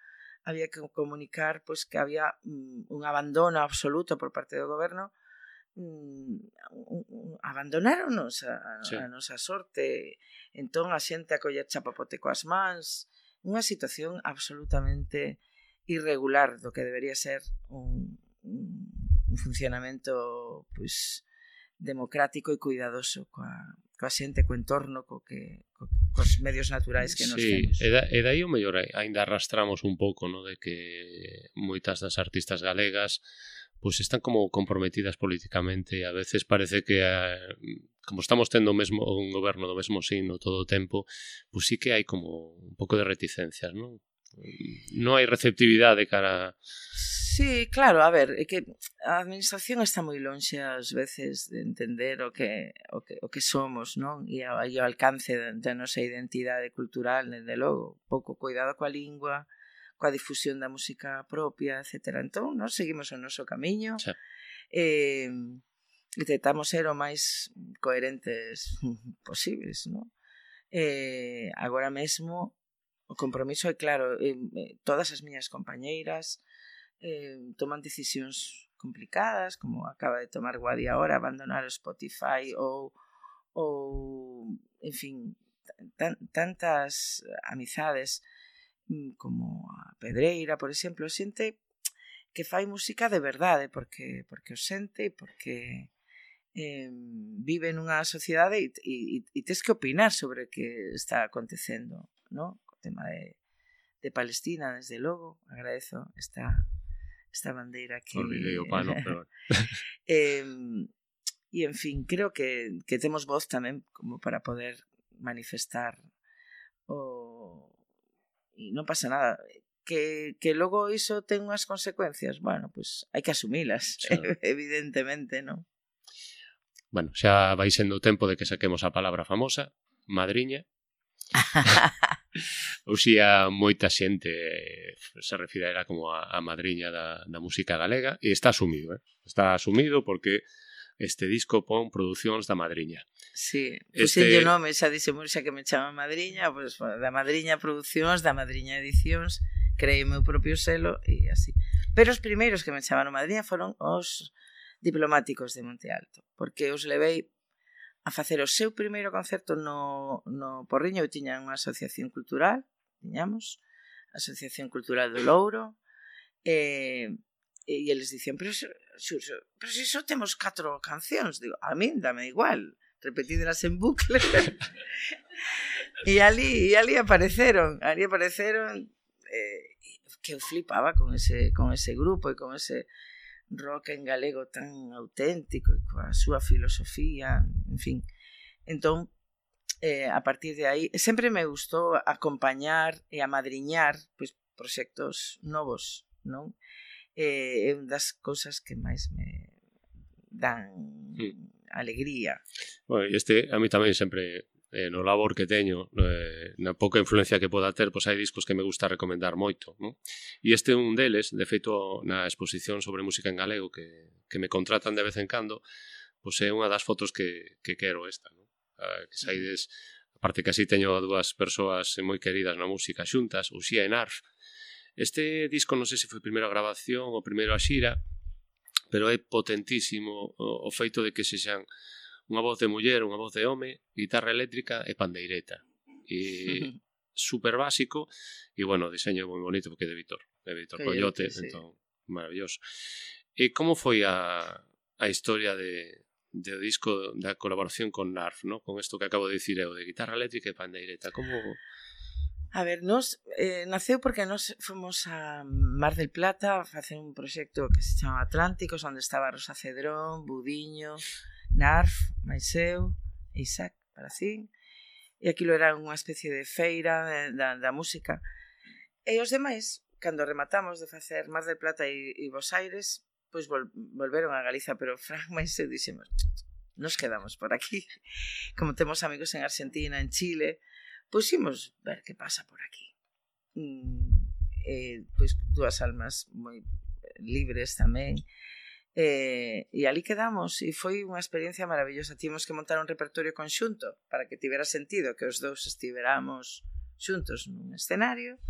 había que comunicar pois, que había mm, un abandono absoluto por parte do goberno, mm, abandonáronos a, sí. a nosa sorte entón a xente a coller chapapote coas mans unha situación absolutamente irregular do que debería ser un, un un funcionamento pois democrático e cuidadoso coa, coa xente, co entorno, co que, co, cos medios naturais que nos sí, temos. E, da, e dai o mellor eh, ainda arrastramos un pouco, no, de que moitas das artistas galegas pois están como comprometidas políticamente, e a veces parece que a, como estamos tendo o mesmo un goberno do mesmo signo todo o tempo, pois sí que hai como un pouco de reticencias, non? Non hai receptividade cara Sí, claro, a ver, é que a administración está moi lonxe ás veces de entender o que o que, o que somos, non? E ao, o alcance da nosa identidade cultural, dende logo, pouco cuidado coa lingua, coa difusión da música propia, etc. Entón, non seguimos o noso camiño. Sí. Eh, intentamos ser o máis coherentes posibles, non? Eh, agora mesmo o compromiso é claro, eh, eh todas as miñas compañeiras eh, toman decisións complicadas, como acaba de tomar Guadi ahora, abandonar o Spotify ou, ou en fin, tan, tantas amizades mm, como a Pedreira, por exemplo, xente que fai música de verdade, porque porque o sente e porque eh, vive nunha sociedade e, e, e tens que opinar sobre o que está acontecendo, no? o tema de, de Palestina, desde logo, agradezo esta esta bandeira que... Olvidei o palo, pero... eh, e, en fin, creo que, que temos voz tamén como para poder manifestar o... E non pasa nada. Que, que logo iso ten unhas consecuencias, bueno, pois pues, hai que asumilas, claro. <laughs> evidentemente, non? Bueno, xa vai sendo o tempo de que saquemos a palabra famosa, madriña, ou moita xente eh, se refire a ela como a, a madriña da, da música galega e está asumido, eh? está asumido porque este disco pon producións da madriña. Sí, este... o nome, xa dixemos xa que me chama madriña, pois, pues, da madriña producións, da madriña edicións, creei o meu propio selo e así. Pero os primeiros que me chamaron madriña foron os diplomáticos de Monte Alto, porque os levei a facer o seu primeiro concerto no, no Porriño, eu tiña unha asociación cultural, tiñamos, Asociación Cultural do Louro, e, e eles dicían, pero, xurxo, pero se só temos catro cancións, digo, a min dame igual, repetidas en bucle. <laughs> e ali, e ali apareceron, ali apareceron eh, que eu flipaba con ese, con ese grupo e con ese rock en galego tan auténtico e coa súa filosofía, en fin. Entón, eh, a partir de aí, sempre me gustou acompañar e amadriñar pois, proxectos novos, non? Eh, é un das cousas que máis me dan mm. alegría. Bueno, este a mí tamén sempre eh, no labor que teño, eh, na pouca influencia que poda ter, pois hai discos que me gusta recomendar moito. Non? E este é un deles, de feito, na exposición sobre música en galego que, que me contratan de vez en cando, pois é unha das fotos que, que quero esta. Non? A, que saides, aparte que así teño a dúas persoas moi queridas na música xuntas, Uxía e Narf. Este disco non sei se foi a primeira grabación ou primeiro a xira, pero é potentísimo o, o feito de que se xan unha voz de muller, unha voz de home, guitarra eléctrica e pandeireta. E <laughs> super básico e bueno, o diseño moi bonito porque é de Vitor, de Vitor Coyote, sí. entón maravilloso. E como foi a, a historia de, de disco da colaboración con NARF, ¿no? con isto que acabo de dicir eu, de guitarra eléctrica e pandeireta. Como A ver, nos eh, naceu porque nos fomos a Mar del Plata a facer un proxecto que se chama Atlánticos, onde estaba Rosa Cedrón, Budiño, Narf, Maiseu, Isaac, para así. E aquilo era unha especie de feira eh, da, da música. E os demais, cando rematamos de facer Mar del Plata e, e Bos Aires, pois vol, volveron a Galiza, pero <laughs> Frank Maiseu dixemos, nos quedamos por aquí. Como temos amigos en Argentina, en Chile, pois imos ver que pasa por aquí. Mm, eh, pois dúas almas moi eh, libres tamén. Eh, e ali quedamos e foi unha experiencia maravillosa. Tivemos que montar un repertorio conxunto para que tivera sentido que os dous estiveramos xuntos nun escenario.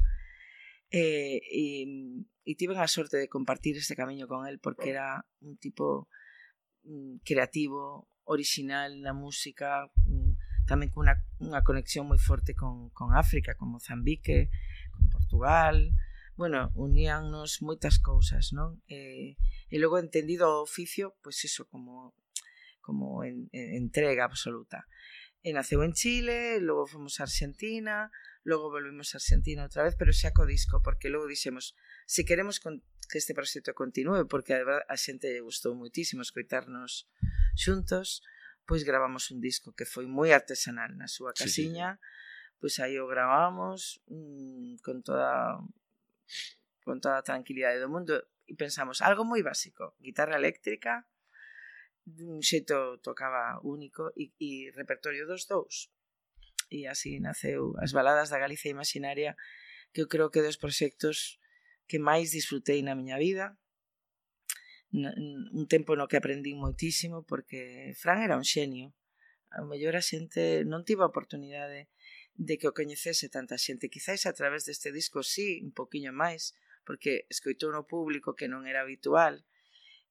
Eh, e, e tiven a sorte de compartir este camiño con el porque era un tipo mm, creativo, original na música, tamén con unha, unha conexión moi forte con, con África, con Mozambique, con Portugal, bueno, uníannos moitas cousas, non? E, e logo entendido oficio, pois iso como como en, en entrega absoluta. E en Chile, logo fomos a Argentina, logo volvimos a Argentina outra vez, pero xa co disco, porque logo dixemos, se queremos con, que este proxecto continúe, porque a, a xente lle gustou muitísimo escoitarnos xuntos, pois gravamos un disco que foi moi artesanal na súa casiña, sí, sí. pois aí o gravamos mmm, con toda con toda a tranquilidade do mundo e pensamos algo moi básico, guitarra eléctrica, un xeito tocaba único e, e repertorio dos dous. E así naceu as baladas da Galicia imaginaria, que eu creo que dos proxectos que máis disfrutei na miña vida, un tempo no que aprendí moitísimo porque Fran era un xenio. A mellor a xente non tivo a oportunidade de que o coñecese tanta xente. Quizáis a través deste disco sí, un poquinho máis, porque escoitou no público que non era habitual.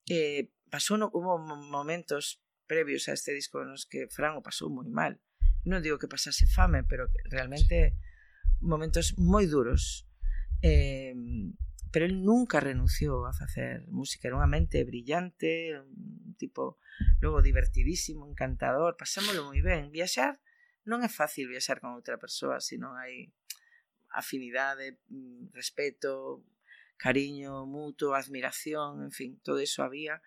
Eh, pasou no, hubo momentos previos a este disco nos que Fran o pasou moi mal. Non digo que pasase fame, pero que realmente momentos moi duros. Eh, pero el nunca renunciou a facer música, era unha mente brillante, un tipo logo divertidísimo, encantador, pasámoslo moi ben. Viaxar non é fácil viaxar con outra persoa se non hai afinidade, mm, respeto, cariño mutuo, admiración, en fin, todo iso había.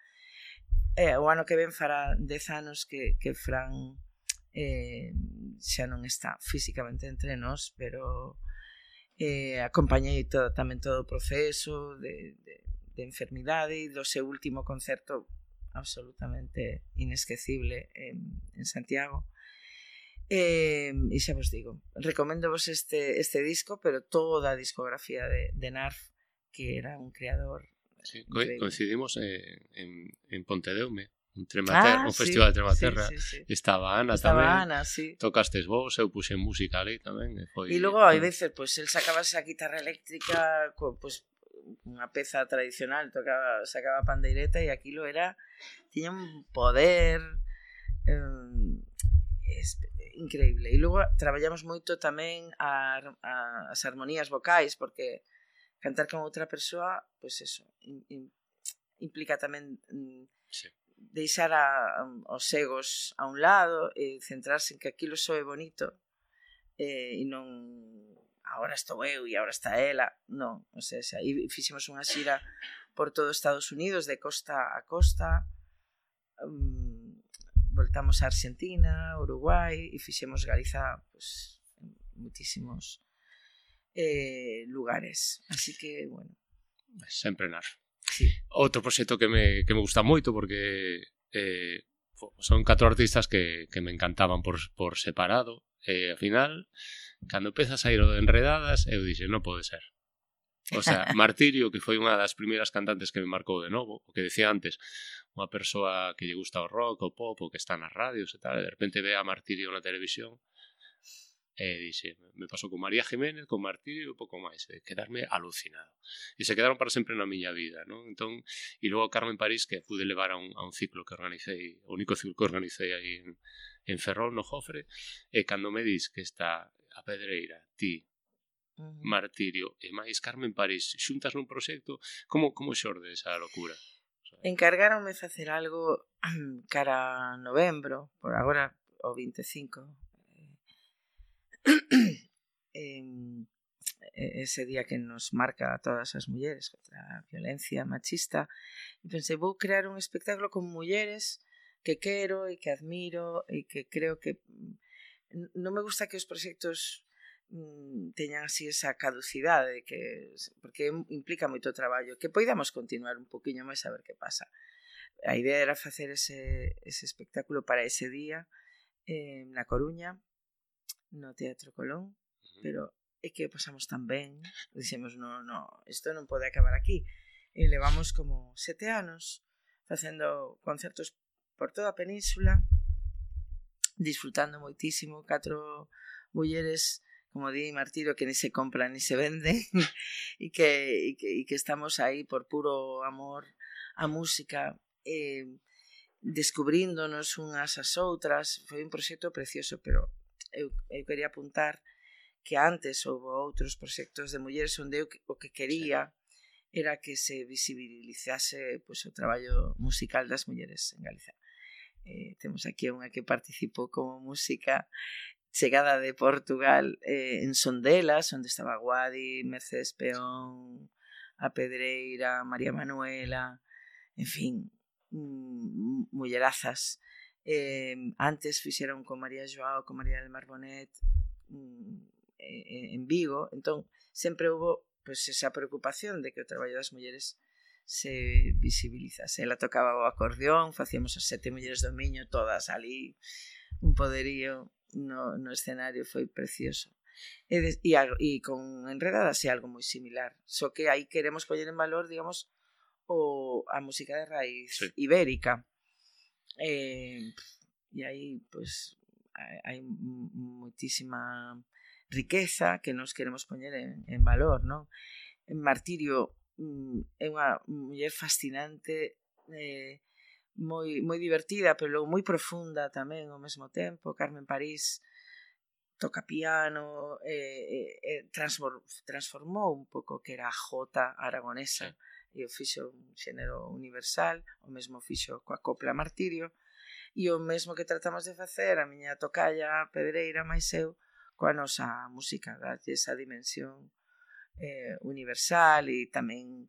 Eh, o ano que ven fará 10 anos que, que Fran eh, xa non está físicamente entre nós, pero eh, acompañei todo, tamén todo o proceso de, de, de enfermidade e do seu último concerto absolutamente inesquecible en, en Santiago. Eh, e xa vos digo, recomendo vos este, este disco, pero toda a discografía de, de Narf, que era un creador Sí, coincidimos eh, en, en Pontedeume Trematerra, ah, un festival sí, de Trematerra. Sí, sí, sí. Estaba Ana Estaba tamén. Ana, sí. Tocastes vos, eu puse música ali tamén. E, foi, e logo, hai veces, pois, pues, el sacaba esa guitarra eléctrica, co, pois, pues, unha peza tradicional, tocaba, sacaba pandeireta e aquilo era tiña un poder eh, es, increíble. E logo traballamos moito tamén a, a, as armonías vocais porque cantar con outra persoa, pois pues eso, in, in, implica tamén mm, sí deixar a, a, os egos a un lado e centrarse en que aquilo só é bonito eh, e non agora estou eu e agora está ela non, o sea, xa, e fixemos unha xira por todo Estados Unidos de costa a costa um, voltamos a Argentina, Uruguai e fixemos Galiza pues, en muitísimos eh, lugares. Así que, bueno. Sempre nas Sí. Outro proxecto que me, que me gusta moito porque eh, son catro artistas que, que me encantaban por, por separado e eh, ao final cando empezas a ir enredadas eu dixe, non pode ser O sea, <laughs> Martirio, que foi unha das primeiras cantantes que me marcou de novo, o que decía antes, unha persoa que lle gusta o rock, o pop, o que está nas radios e tal, e de repente ve a Martirio na televisión Eh, e dixe, me pasou con María Jiménez, con Martirio e un pouco máis, e eh, quedarme alucinado. E se quedaron para sempre na miña vida, non? Entón, e logo Carmen París, que pude levar a un, a un ciclo que organicei, o único ciclo que organicei aí en, en Ferrol, no Jofre, e cando me dis que está a Pedreira, ti. Martirio e máis Carmen París xuntas nun proxecto, como, como xorde esa locura? Encargáronme facer algo <clears throat> cara novembro, por agora o 25 eh, ese día que nos marca a todas as mulleres contra a violencia machista e pensei, vou crear un espectáculo con mulleres que quero e que admiro e que creo que mm, non me gusta que os proxectos mm, teñan así esa caducidade que porque implica moito traballo que poidamos continuar un poquinho máis a ver que pasa. A idea era facer ese, ese espectáculo para ese día eh, na Coruña no Teatro Colón pero é que pasamos tan ben, dixemos, no, no, isto non pode acabar aquí. E levamos como sete anos facendo concertos por toda a península, disfrutando moitísimo, catro mulleres como di Martiro, que ni se compra ni se vende <laughs> e que, e que, e que estamos aí por puro amor á música eh, descubríndonos unhas ás outras foi un proxecto precioso pero eu, eu quería apuntar que antes houve outros proxectos de mulleres onde eu o que quería sí. era que se visibilizase pois, o traballo musical das mulleres en Galiza. Eh, temos aquí unha que participou como música chegada de Portugal eh, en Sondelas, onde estaba Guadi, Mercedes Peón, a Pedreira, María Manuela, en fin, mm, mullerazas. Eh, antes fixeron con María Joao, con María del Mar Bonet, mm, en Vigo, entón sempre houve pois, esa preocupación de que o traballo das mulleres se visibilizase. Ela tocaba o acordeón, facíamos as sete mulleres do Miño, todas ali, un poderío no, no escenario foi precioso. E, de, e, e con Enredadas é algo moi similar, só que aí queremos poñer en valor, digamos, o, a música de raíz sí. ibérica. Eh, e aí, pois, hai, hai muitísima riqueza que nos queremos poñer en, en valor, non? En Martirio mm, é unha muller fascinante, eh, moi, moi divertida, pero logo moi profunda tamén ao mesmo tempo. Carmen París toca piano, eh, eh, transformou un pouco que era a jota aragonesa e o fixo un xénero universal, o mesmo fixo coa copla Martirio, e o mesmo que tratamos de facer a miña tocalla Pedreira máis eu, coa nosa música, dalle esa dimensión eh, universal e tamén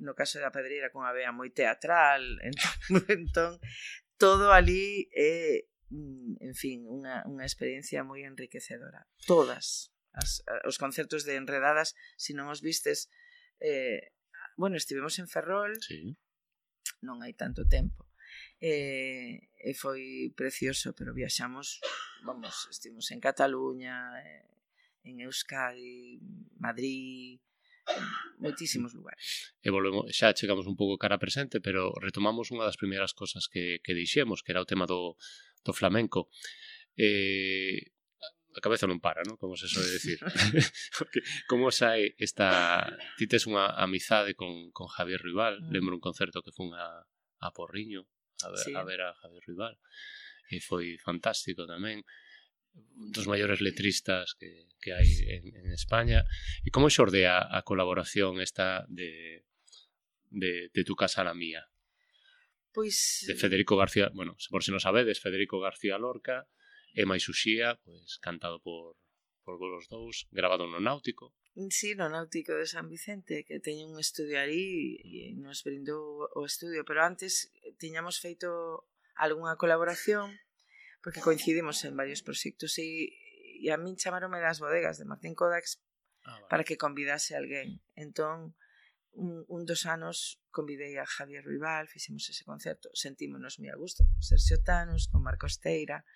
no caso da Pedreira con a vea moi teatral, <laughs> entón, entón todo ali é, mm, en fin, unha, unha experiencia moi enriquecedora. Todas as, os concertos de Enredadas, se non os vistes, eh, bueno, estivemos en Ferrol, sí. non hai tanto tempo, e, e foi precioso, pero viaxamos, vamos, estivemos en Cataluña, eh, en Euskadi, Madrid, moitísimos lugares. E volvemos, xa chegamos un pouco cara presente, pero retomamos unha das primeiras cosas que, que dixemos, que era o tema do, do flamenco. Eh, a cabeza non para, non? Como se soe decir. <laughs> Como sai esta... Ti tes unha amizade con, con Javier Rival, mm. lembro un concerto que fun a, a Porriño, a ver, sí. a, ver a Javier Rival e foi fantástico tamén un dos maiores letristas que, que hai en, en España e como xordea a colaboración esta de, de, de tu casa a la mía pois de Federico García, bueno, por se si non sabedes, Federico García Lorca e máis uxía, pois cantado por por los dous, grabado no Náutico. Sí, no Náutico de San Vicente, que teñe un estudio ali e nos brindou o estudio, pero antes eh, tiñamos feito algunha colaboración porque coincidimos en varios proxectos e, e a min chamaronme das bodegas de Martín Kodax ah, vale. para que convidase alguén. Entón, un, un dos anos convidei a Javier Ruibal, fixemos ese concerto, sentímonos moi a gusto con Sergio Tanus, con Marcos Teira,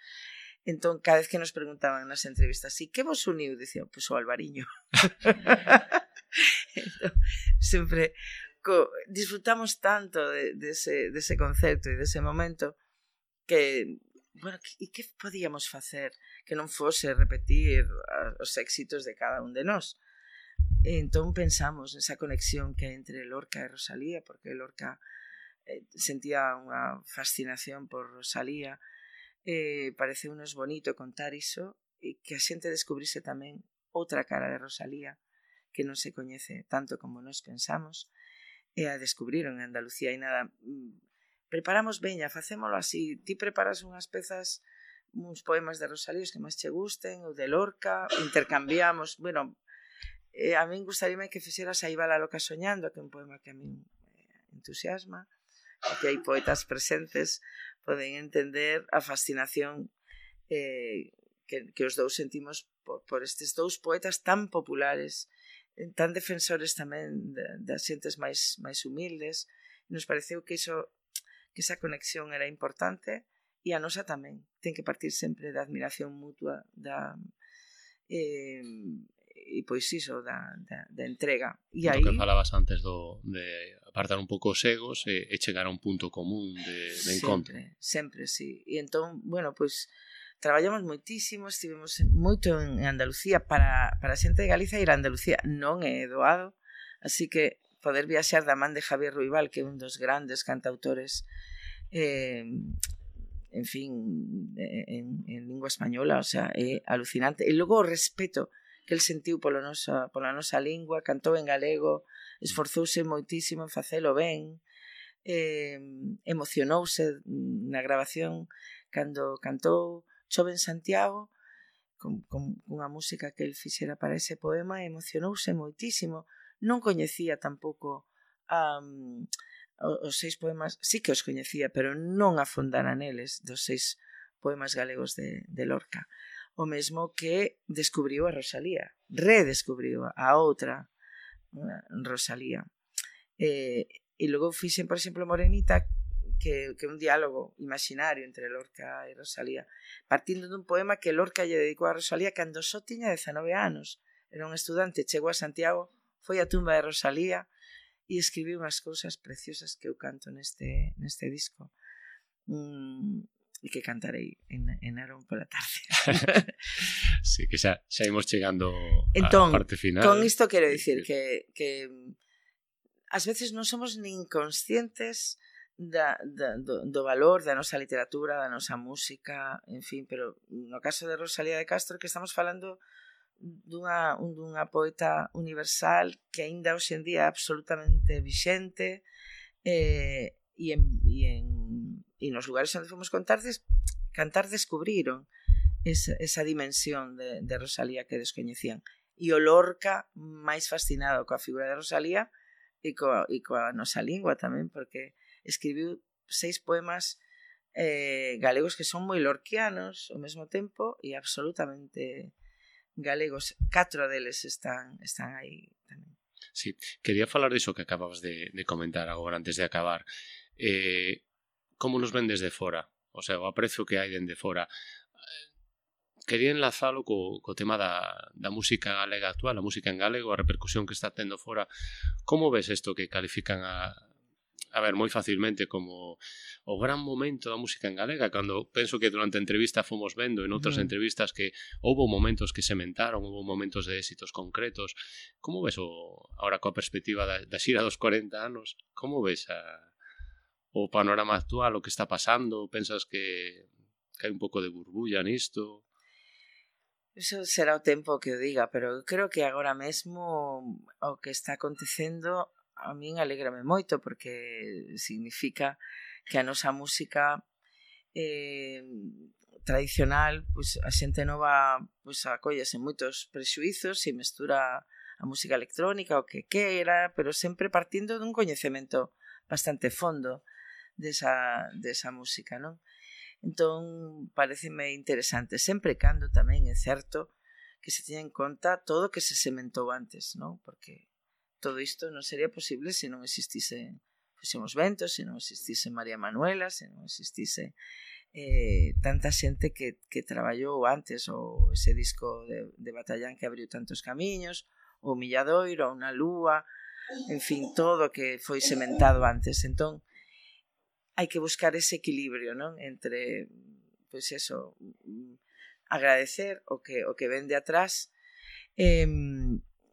Entón, cada vez que nos preguntaban nas entrevistas, e que vos uniu? Dicía, pois o Alvariño. <laughs> entón, sempre co, disfrutamos tanto de, de, ese, de ese concerto e de ese momento que bueno, e que podíamos facer que non fose repetir os éxitos de cada un de nós? E entón pensamos nesa conexión que hai entre Lorca e Rosalía, porque Lorca eh, sentía unha fascinación por Rosalía, eh, parece unos bonito contar iso e que a xente descubrise tamén outra cara de Rosalía que non se coñece tanto como nos pensamos e a descubriron en Andalucía. E nada mm, preparamos veña, facémolo así. Ti preparas unhas pezas uns poemas de Rosalía que máis che gusten ou de Lorca, intercambiamos. Bueno, eh, a min gustaríame que fixeras a Ibala loca soñando que é un poema que a min eh, entusiasma que hai poetas presentes poden entender a fascinación eh, que, que os dous sentimos por, por estes dous poetas tan populares, eh, tan defensores tamén das xentes máis máis humildes. Nos pareceu que iso que esa conexión era importante e a nosa tamén. Ten que partir sempre da admiración mutua, da eh, e pois iso da, da, da entrega. E aí... O que falabas antes do, de apartar un pouco os egos e, e chegar a un punto común de, de sempre, encontro. Sempre, sí. E entón, bueno, pois traballamos moitísimo, estivemos moito en Andalucía para, para a xente de Galiza ir a Andalucía non é doado, así que poder viaxar da man de Javier Ruibal, que é un dos grandes cantautores eh, en fin, eh, en, en lingua española, o sea, é alucinante. E logo o respeto que el sentiu polo nosa, pola nosa lingua, cantou en galego, esforzouse moitísimo en facelo ben, eh, emocionouse na grabación cando cantou Chove en Santiago, con, con unha música que el fixera para ese poema, emocionouse moitísimo, non coñecía tampouco a... Um, os seis poemas, sí que os coñecía, pero non afondara neles dos seis poemas galegos de, de Lorca o mesmo que descubriu a Rosalía, redescubriu a outra eh, Rosalía. Eh, e logo fixen, por exemplo, Morenita, que, que un diálogo imaginario entre Lorca e Rosalía, partindo dun poema que Lorca lle dedicou a Rosalía cando só tiña 19 anos. Era un estudante, chegou a Santiago, foi á tumba de Rosalía e escribiu unhas cousas preciosas que eu canto neste, neste disco. Mm, e que cantarei en, en Narón pola tarde. <laughs> sí, que xa, xa imos chegando entón, a parte final. Con isto quero dicir que, que ás veces non somos nin conscientes da, da, do, do valor da nosa literatura, da nosa música, en fin, pero no caso de Rosalía de Castro que estamos falando dunha, dunha poeta universal que aínda hoxe en día é absolutamente vixente eh, e, en, e e nos lugares onde fomos contardes cantar descubriron esa, esa dimensión de, de Rosalía que descoñecían e o Lorca máis fascinado coa figura de Rosalía e coa, e coa nosa lingua tamén porque escribiu seis poemas eh, galegos que son moi lorquianos ao mesmo tempo e absolutamente galegos. Catro deles están, están aí tamén. Sí, quería falar diso que acababas de, de comentar agora antes de acabar. Eh, como nos ven desde fora, o sea, o aprecio que hai dende fora. Eh, quería enlazalo co, co tema da, da música galega actual, a música en galego, a repercusión que está tendo fora. Como ves isto que califican a, a ver, moi facilmente como o gran momento da música en galega, cando penso que durante a entrevista fomos vendo en outras mm. entrevistas que houve momentos que sementaron, houve momentos de éxitos concretos. Como ves o, ahora coa perspectiva da, da xira dos 40 anos, como ves a, o panorama actual, o que está pasando? Pensas que, que hai un pouco de burbulla nisto? Eso será o tempo que o diga, pero eu creo que agora mesmo o que está acontecendo a min alegrame moito porque significa que a nosa música eh, tradicional, pois a xente nova pois acollese moitos prexuizos e mestura a música electrónica o que queira, pero sempre partindo dun coñecemento bastante fondo desa, desa música, non? Entón, pareceme interesante, sempre cando tamén é certo que se teña en conta todo o que se sementou antes, non? Porque todo isto non sería posible se non existise fixemos ventos, se non existise María Manuela, se non existise eh, tanta xente que, que traballou antes ou ese disco de, de Batallán que abriu tantos camiños, ou Milladoiro, ou na Lúa, en fin, todo que foi sementado antes. Entón, hai que buscar ese equilibrio, non? Entre, pois pues eso, agradecer o que, o que ven de atrás eh,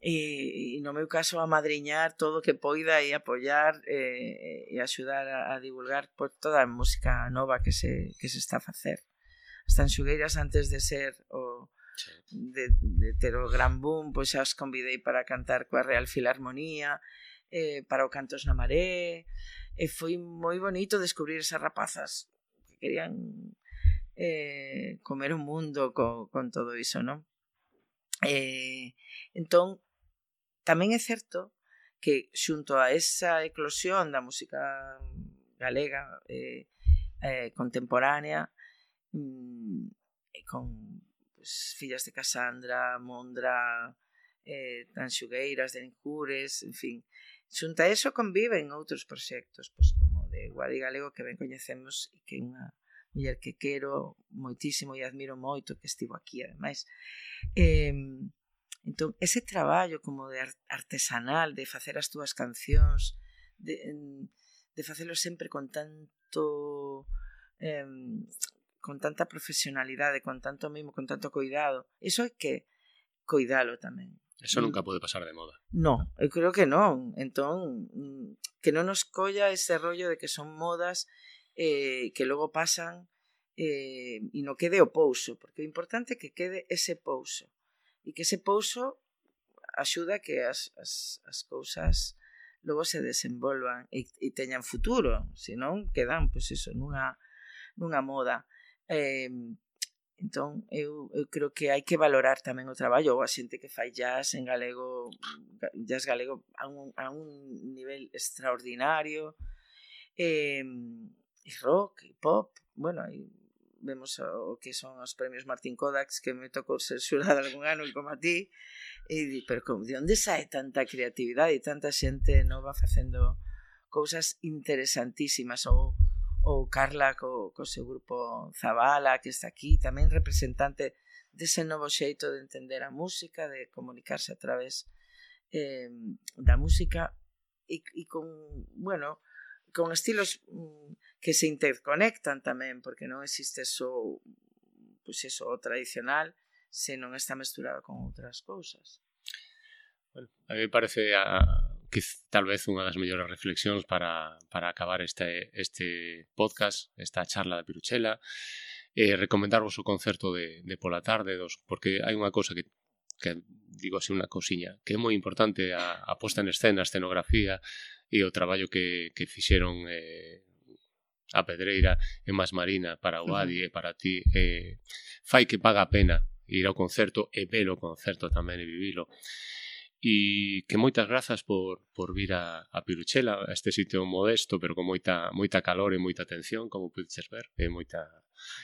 e, e no meu caso amadriñar todo o que poida e apoiar eh, e axudar a, a divulgar por toda a música nova que se, que se está a facer. As tanxugueiras antes de ser o de, de ter o gran boom, pois xa os convidei para cantar coa Real Filarmonía, eh, para o Cantos na Maré, e foi moi bonito descubrir esas rapazas que querían eh, comer o mundo co, con todo iso, non? Eh, entón, tamén é certo que xunto a esa eclosión da música galega eh, eh, contemporánea mm, con pues, Fillas de Casandra, Mondra, eh, Tanxugueiras, Dencures, en fin, Xunta a eso conviven outros proxectos, pois como de Guadi Galego que ben coñecemos e que é unha muller que quero moitísimo e admiro moito que estivo aquí ademais. Eh, entón, ese traballo como de artesanal, de facer as túas cancións, de, de facelo sempre con tanto eh, con tanta profesionalidade, con tanto mimo, con tanto cuidado. Iso é que coidalo tamén, Eso mm. nunca pode pasar de moda. No, eu creo que non. Entón, mm, que non nos colla ese rollo de que son modas eh, que logo pasan eh, e no quede o pouso, porque o importante é que quede ese pouso e que ese pouso axuda que as, as, as cousas logo se desenvolvan e, e teñan futuro, senón quedan, pois iso, nunha, nunha moda. Eh, Entón, eu, eu creo que hai que valorar tamén o traballo. Ou a xente que fai jazz en galego, jazz galego a un, a un nivel extraordinario, eh, e rock, e pop, bueno, aí vemos o que son os premios Martín Kodaks que me tocou ser xurada algún ano como a ti, e di, pero como, de onde sae tanta creatividade? E tanta xente nova facendo cousas interesantísimas ou ou Carla co, co seu grupo Zabala, que está aquí, tamén representante dese novo xeito de entender a música, de comunicarse a través eh, da música e, e con, bueno, con estilos mm, que se interconectan tamén, porque non existe só pois pues eso, o tradicional, senón está mesturado con outras cousas. Bueno, a mí me parece a, que tal vez unha das mellores reflexións para, para acabar este, este podcast, esta charla da Piruchela, eh, recomendarvos o concerto de, de pola tarde, dos, porque hai unha cosa que, que digo así unha cosiña, que é moi importante a, a posta en escena, a escenografía e o traballo que, que fixeron eh, a Pedreira e Mas Marina para o Adi uh -huh. e para ti. Eh, fai que paga a pena ir ao concerto e velo o concerto tamén e vivilo e que moitas grazas por, por vir a, a Piruchela, a este sitio modesto, pero con moita moita calor e moita atención, como podes ver, e moita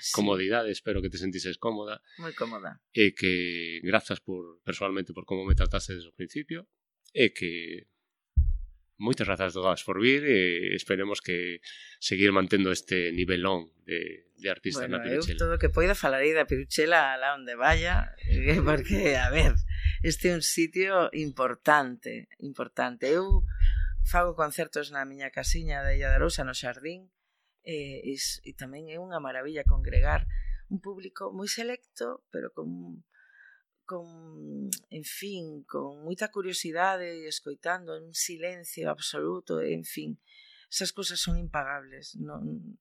sí. comodidade, espero que te sentises cómoda. Moi cómoda. E que grazas por personalmente por como me trataste desde o principio e que moitas grazas todas por vir e esperemos que seguir mantendo este nivelón de, de artista bueno, na Piruchela. Eu todo que poida falarei da Piruchela lá onde vaya, <laughs> porque, a ver, Este é un sitio importante, importante. Eu fago concertos na miña casiña da Illa de Arousa, no Xardín, e, e, e tamén é unha maravilla congregar un público moi selecto, pero con con, en fin, con moita curiosidade e escoitando un silencio absoluto, en fin, esas cousas son impagables, non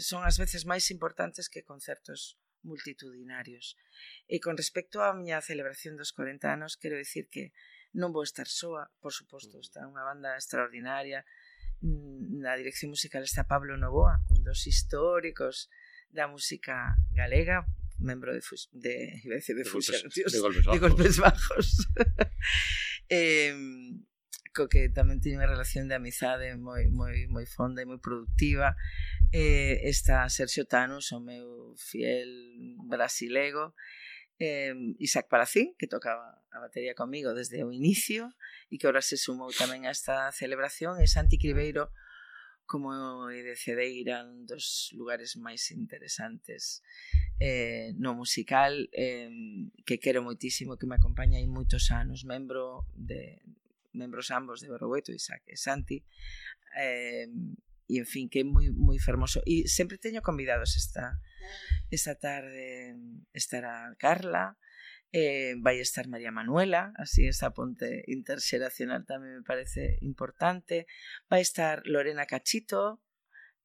son as veces máis importantes que concertos multitudinarios. E con respecto á miña celebración dos 40 anos, quero dicir que non vou estar soa, por suposto, está unha banda extraordinaria, mm, na dirección musical está Pablo Novoa, un dos históricos da música galega, membro de de, iba a decir de, de, fusión, golpes, Dios, de golpes bajos. De golpes bajos. <laughs> eh, co que tamén tiño unha relación de amizade moi, moi, moi fonda e moi productiva. Eh, está Sergio Tanus, o meu fiel brasilego. Eh, Isaac Palacín, que tocaba a batería comigo desde o inicio e que ahora se sumou tamén a esta celebración. E Santi Cribeiro como e de Cedeira un dos lugares máis interesantes eh, no musical eh, que quero moitísimo que me acompaña aí moitos anos membro de, membros ambos de Berrogueto, Isaac e Santi eh, e en fin, que é moi moi fermoso. E sempre teño convidados esta esta tarde estará Carla, eh, vai estar María Manuela, así esa ponte interxeracional tamén me parece importante. Vai estar Lorena Cachito,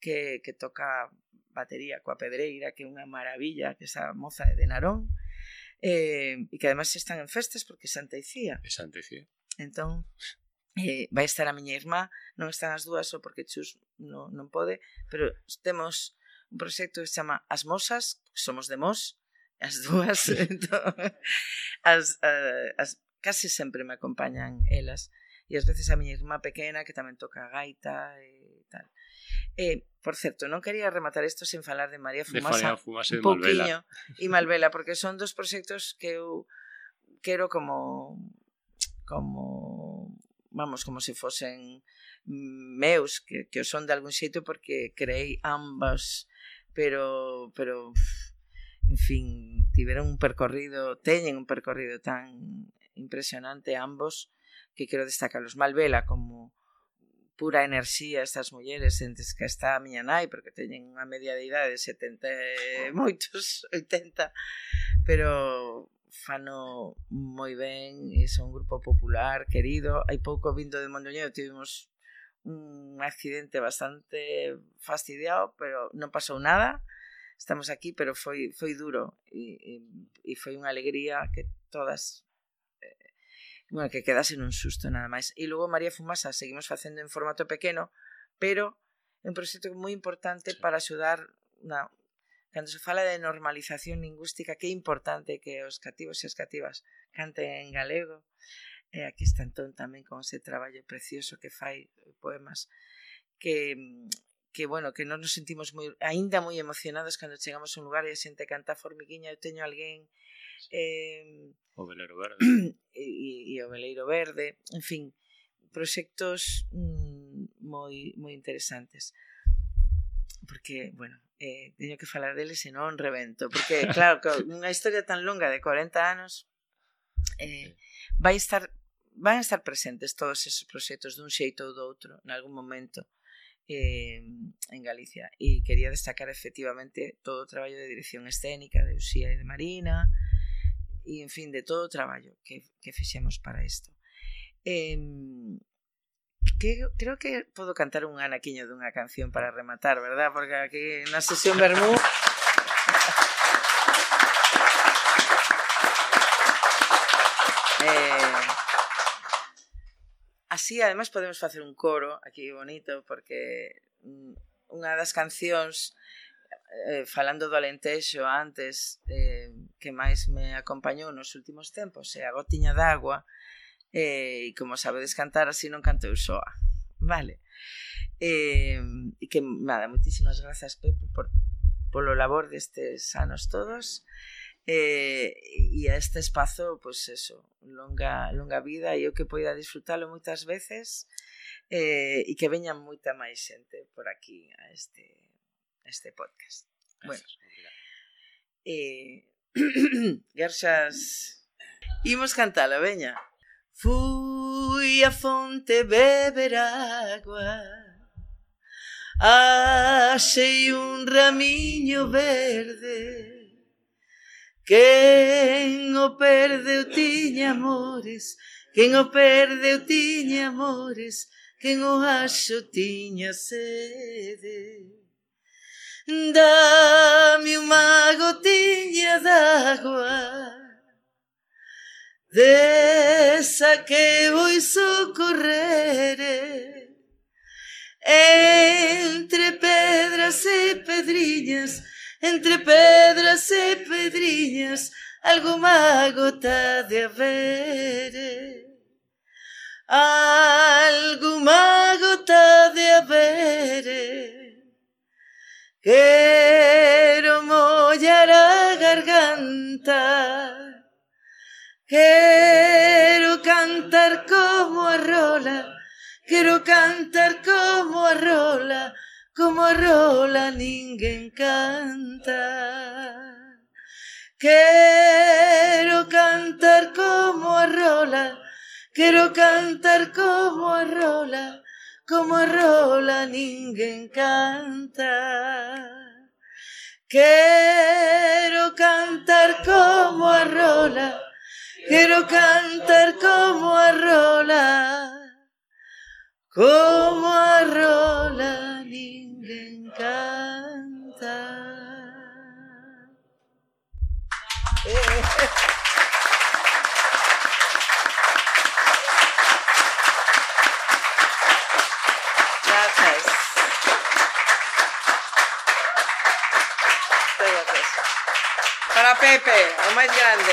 que, que toca batería coa pedreira, que é unha maravilla, que esa moza de Narón, eh, e que además están en festas porque Santa Icía. Santa Icía. Entón, eh, vai estar a miña irmá, non están as dúas só porque Chus non, non pode, pero temos un proxecto que se chama As Mosas, somos de Mos, as <laughs> dúas, entón, as, uh, as, casi sempre me acompañan elas, e ás veces a miña irmá pequena que tamén toca a gaita e tal. Eh, por certo, non quería rematar isto sen falar de María Fumasa, de Fumasa un pouquiño, e Malvela, porque son dos proxectos que eu quero como como vamos, como se fosen meus, que, que son de algún xeito porque creei ambas, pero, pero en fin, tiveron un percorrido, teñen un percorrido tan impresionante ambos que quero destacalos. Malvela como pura enerxía estas mulleres entes que está a miña nai porque teñen unha media de idade de 70 e moitos, 80 pero fano moi ben, e son un grupo popular, querido. Hai pouco vindo de Mondoñedo tivemos un accidente bastante fastidiado, pero non pasou nada. Estamos aquí, pero foi foi duro e, e, e foi unha alegría que todas eh, bueno, que quedase nun susto nada máis. E logo María Fumasa seguimos facendo en formato pequeno, pero é un proxecto moi importante para axudar na cando se fala de normalización lingüística, que é importante que os cativos e as cativas canten en galego. E aquí está entón tamén con ese traballo precioso que fai eh, poemas que que bueno, que non nos sentimos moi aínda moi emocionados cando chegamos a un lugar e a xente canta formiguiña, eu teño alguén eh, o veleiro verde. <clears throat> e, e o veleiro verde, en fin, proxectos mm, moi moi interesantes. Porque, bueno, eh, teño que falar deles e non revento, porque claro, <laughs> unha historia tan longa de 40 anos eh, vai estar van a estar presentes todos esos proxectos dun xeito ou do outro en algún momento eh, en Galicia. E quería destacar efectivamente todo o traballo de dirección escénica de Uxía e de Marina e en fin, de todo o traballo que, que fixemos para isto eh, que, creo que podo cantar un anaquiño dunha canción para rematar, verdad? Porque aquí na sesión Bermú <laughs> eh, así, además, podemos facer un coro aquí bonito, porque mm, unha das cancións eh, falando do Alentejo antes eh, que máis me acompañou nos últimos tempos é a gotiña d'agua Eh, e como sabedes cantar así non canto eu soa vale. Eh, e que nada, moitísimas grazas Pepe por, polo labor destes anos todos. Eh, e a este espazo, pois pues eso, longa, longa vida. E o que poida disfrutalo moitas veces eh, e que veña moita máis xente por aquí a este, a este podcast. Gracias, bueno, eh, <clears throat> Garxas, imos cantalo, veña. Fui a fonte beber agua Achei un ramiño verde. Quen o perdeu tiña amores. Quen o perdeu tiña amores. Quen o acho tiña sede. Dame unha gotiña d'agua desa que voy socorrere entre pedras e pedriñas entre pedras e pedriñas alguma gota de haber. Alguma gota de haber. Quero mollar a garganta Quero cantar como rola, quero cantar como rola, como rola ninguén canta. Quero cantar como rola, quero cantar como rola, como rola ninguén canta. Quero cantar como rola, quero cantar como a rola, como a rola ninguén canta. Gracias. Para Pepe, o máis grande.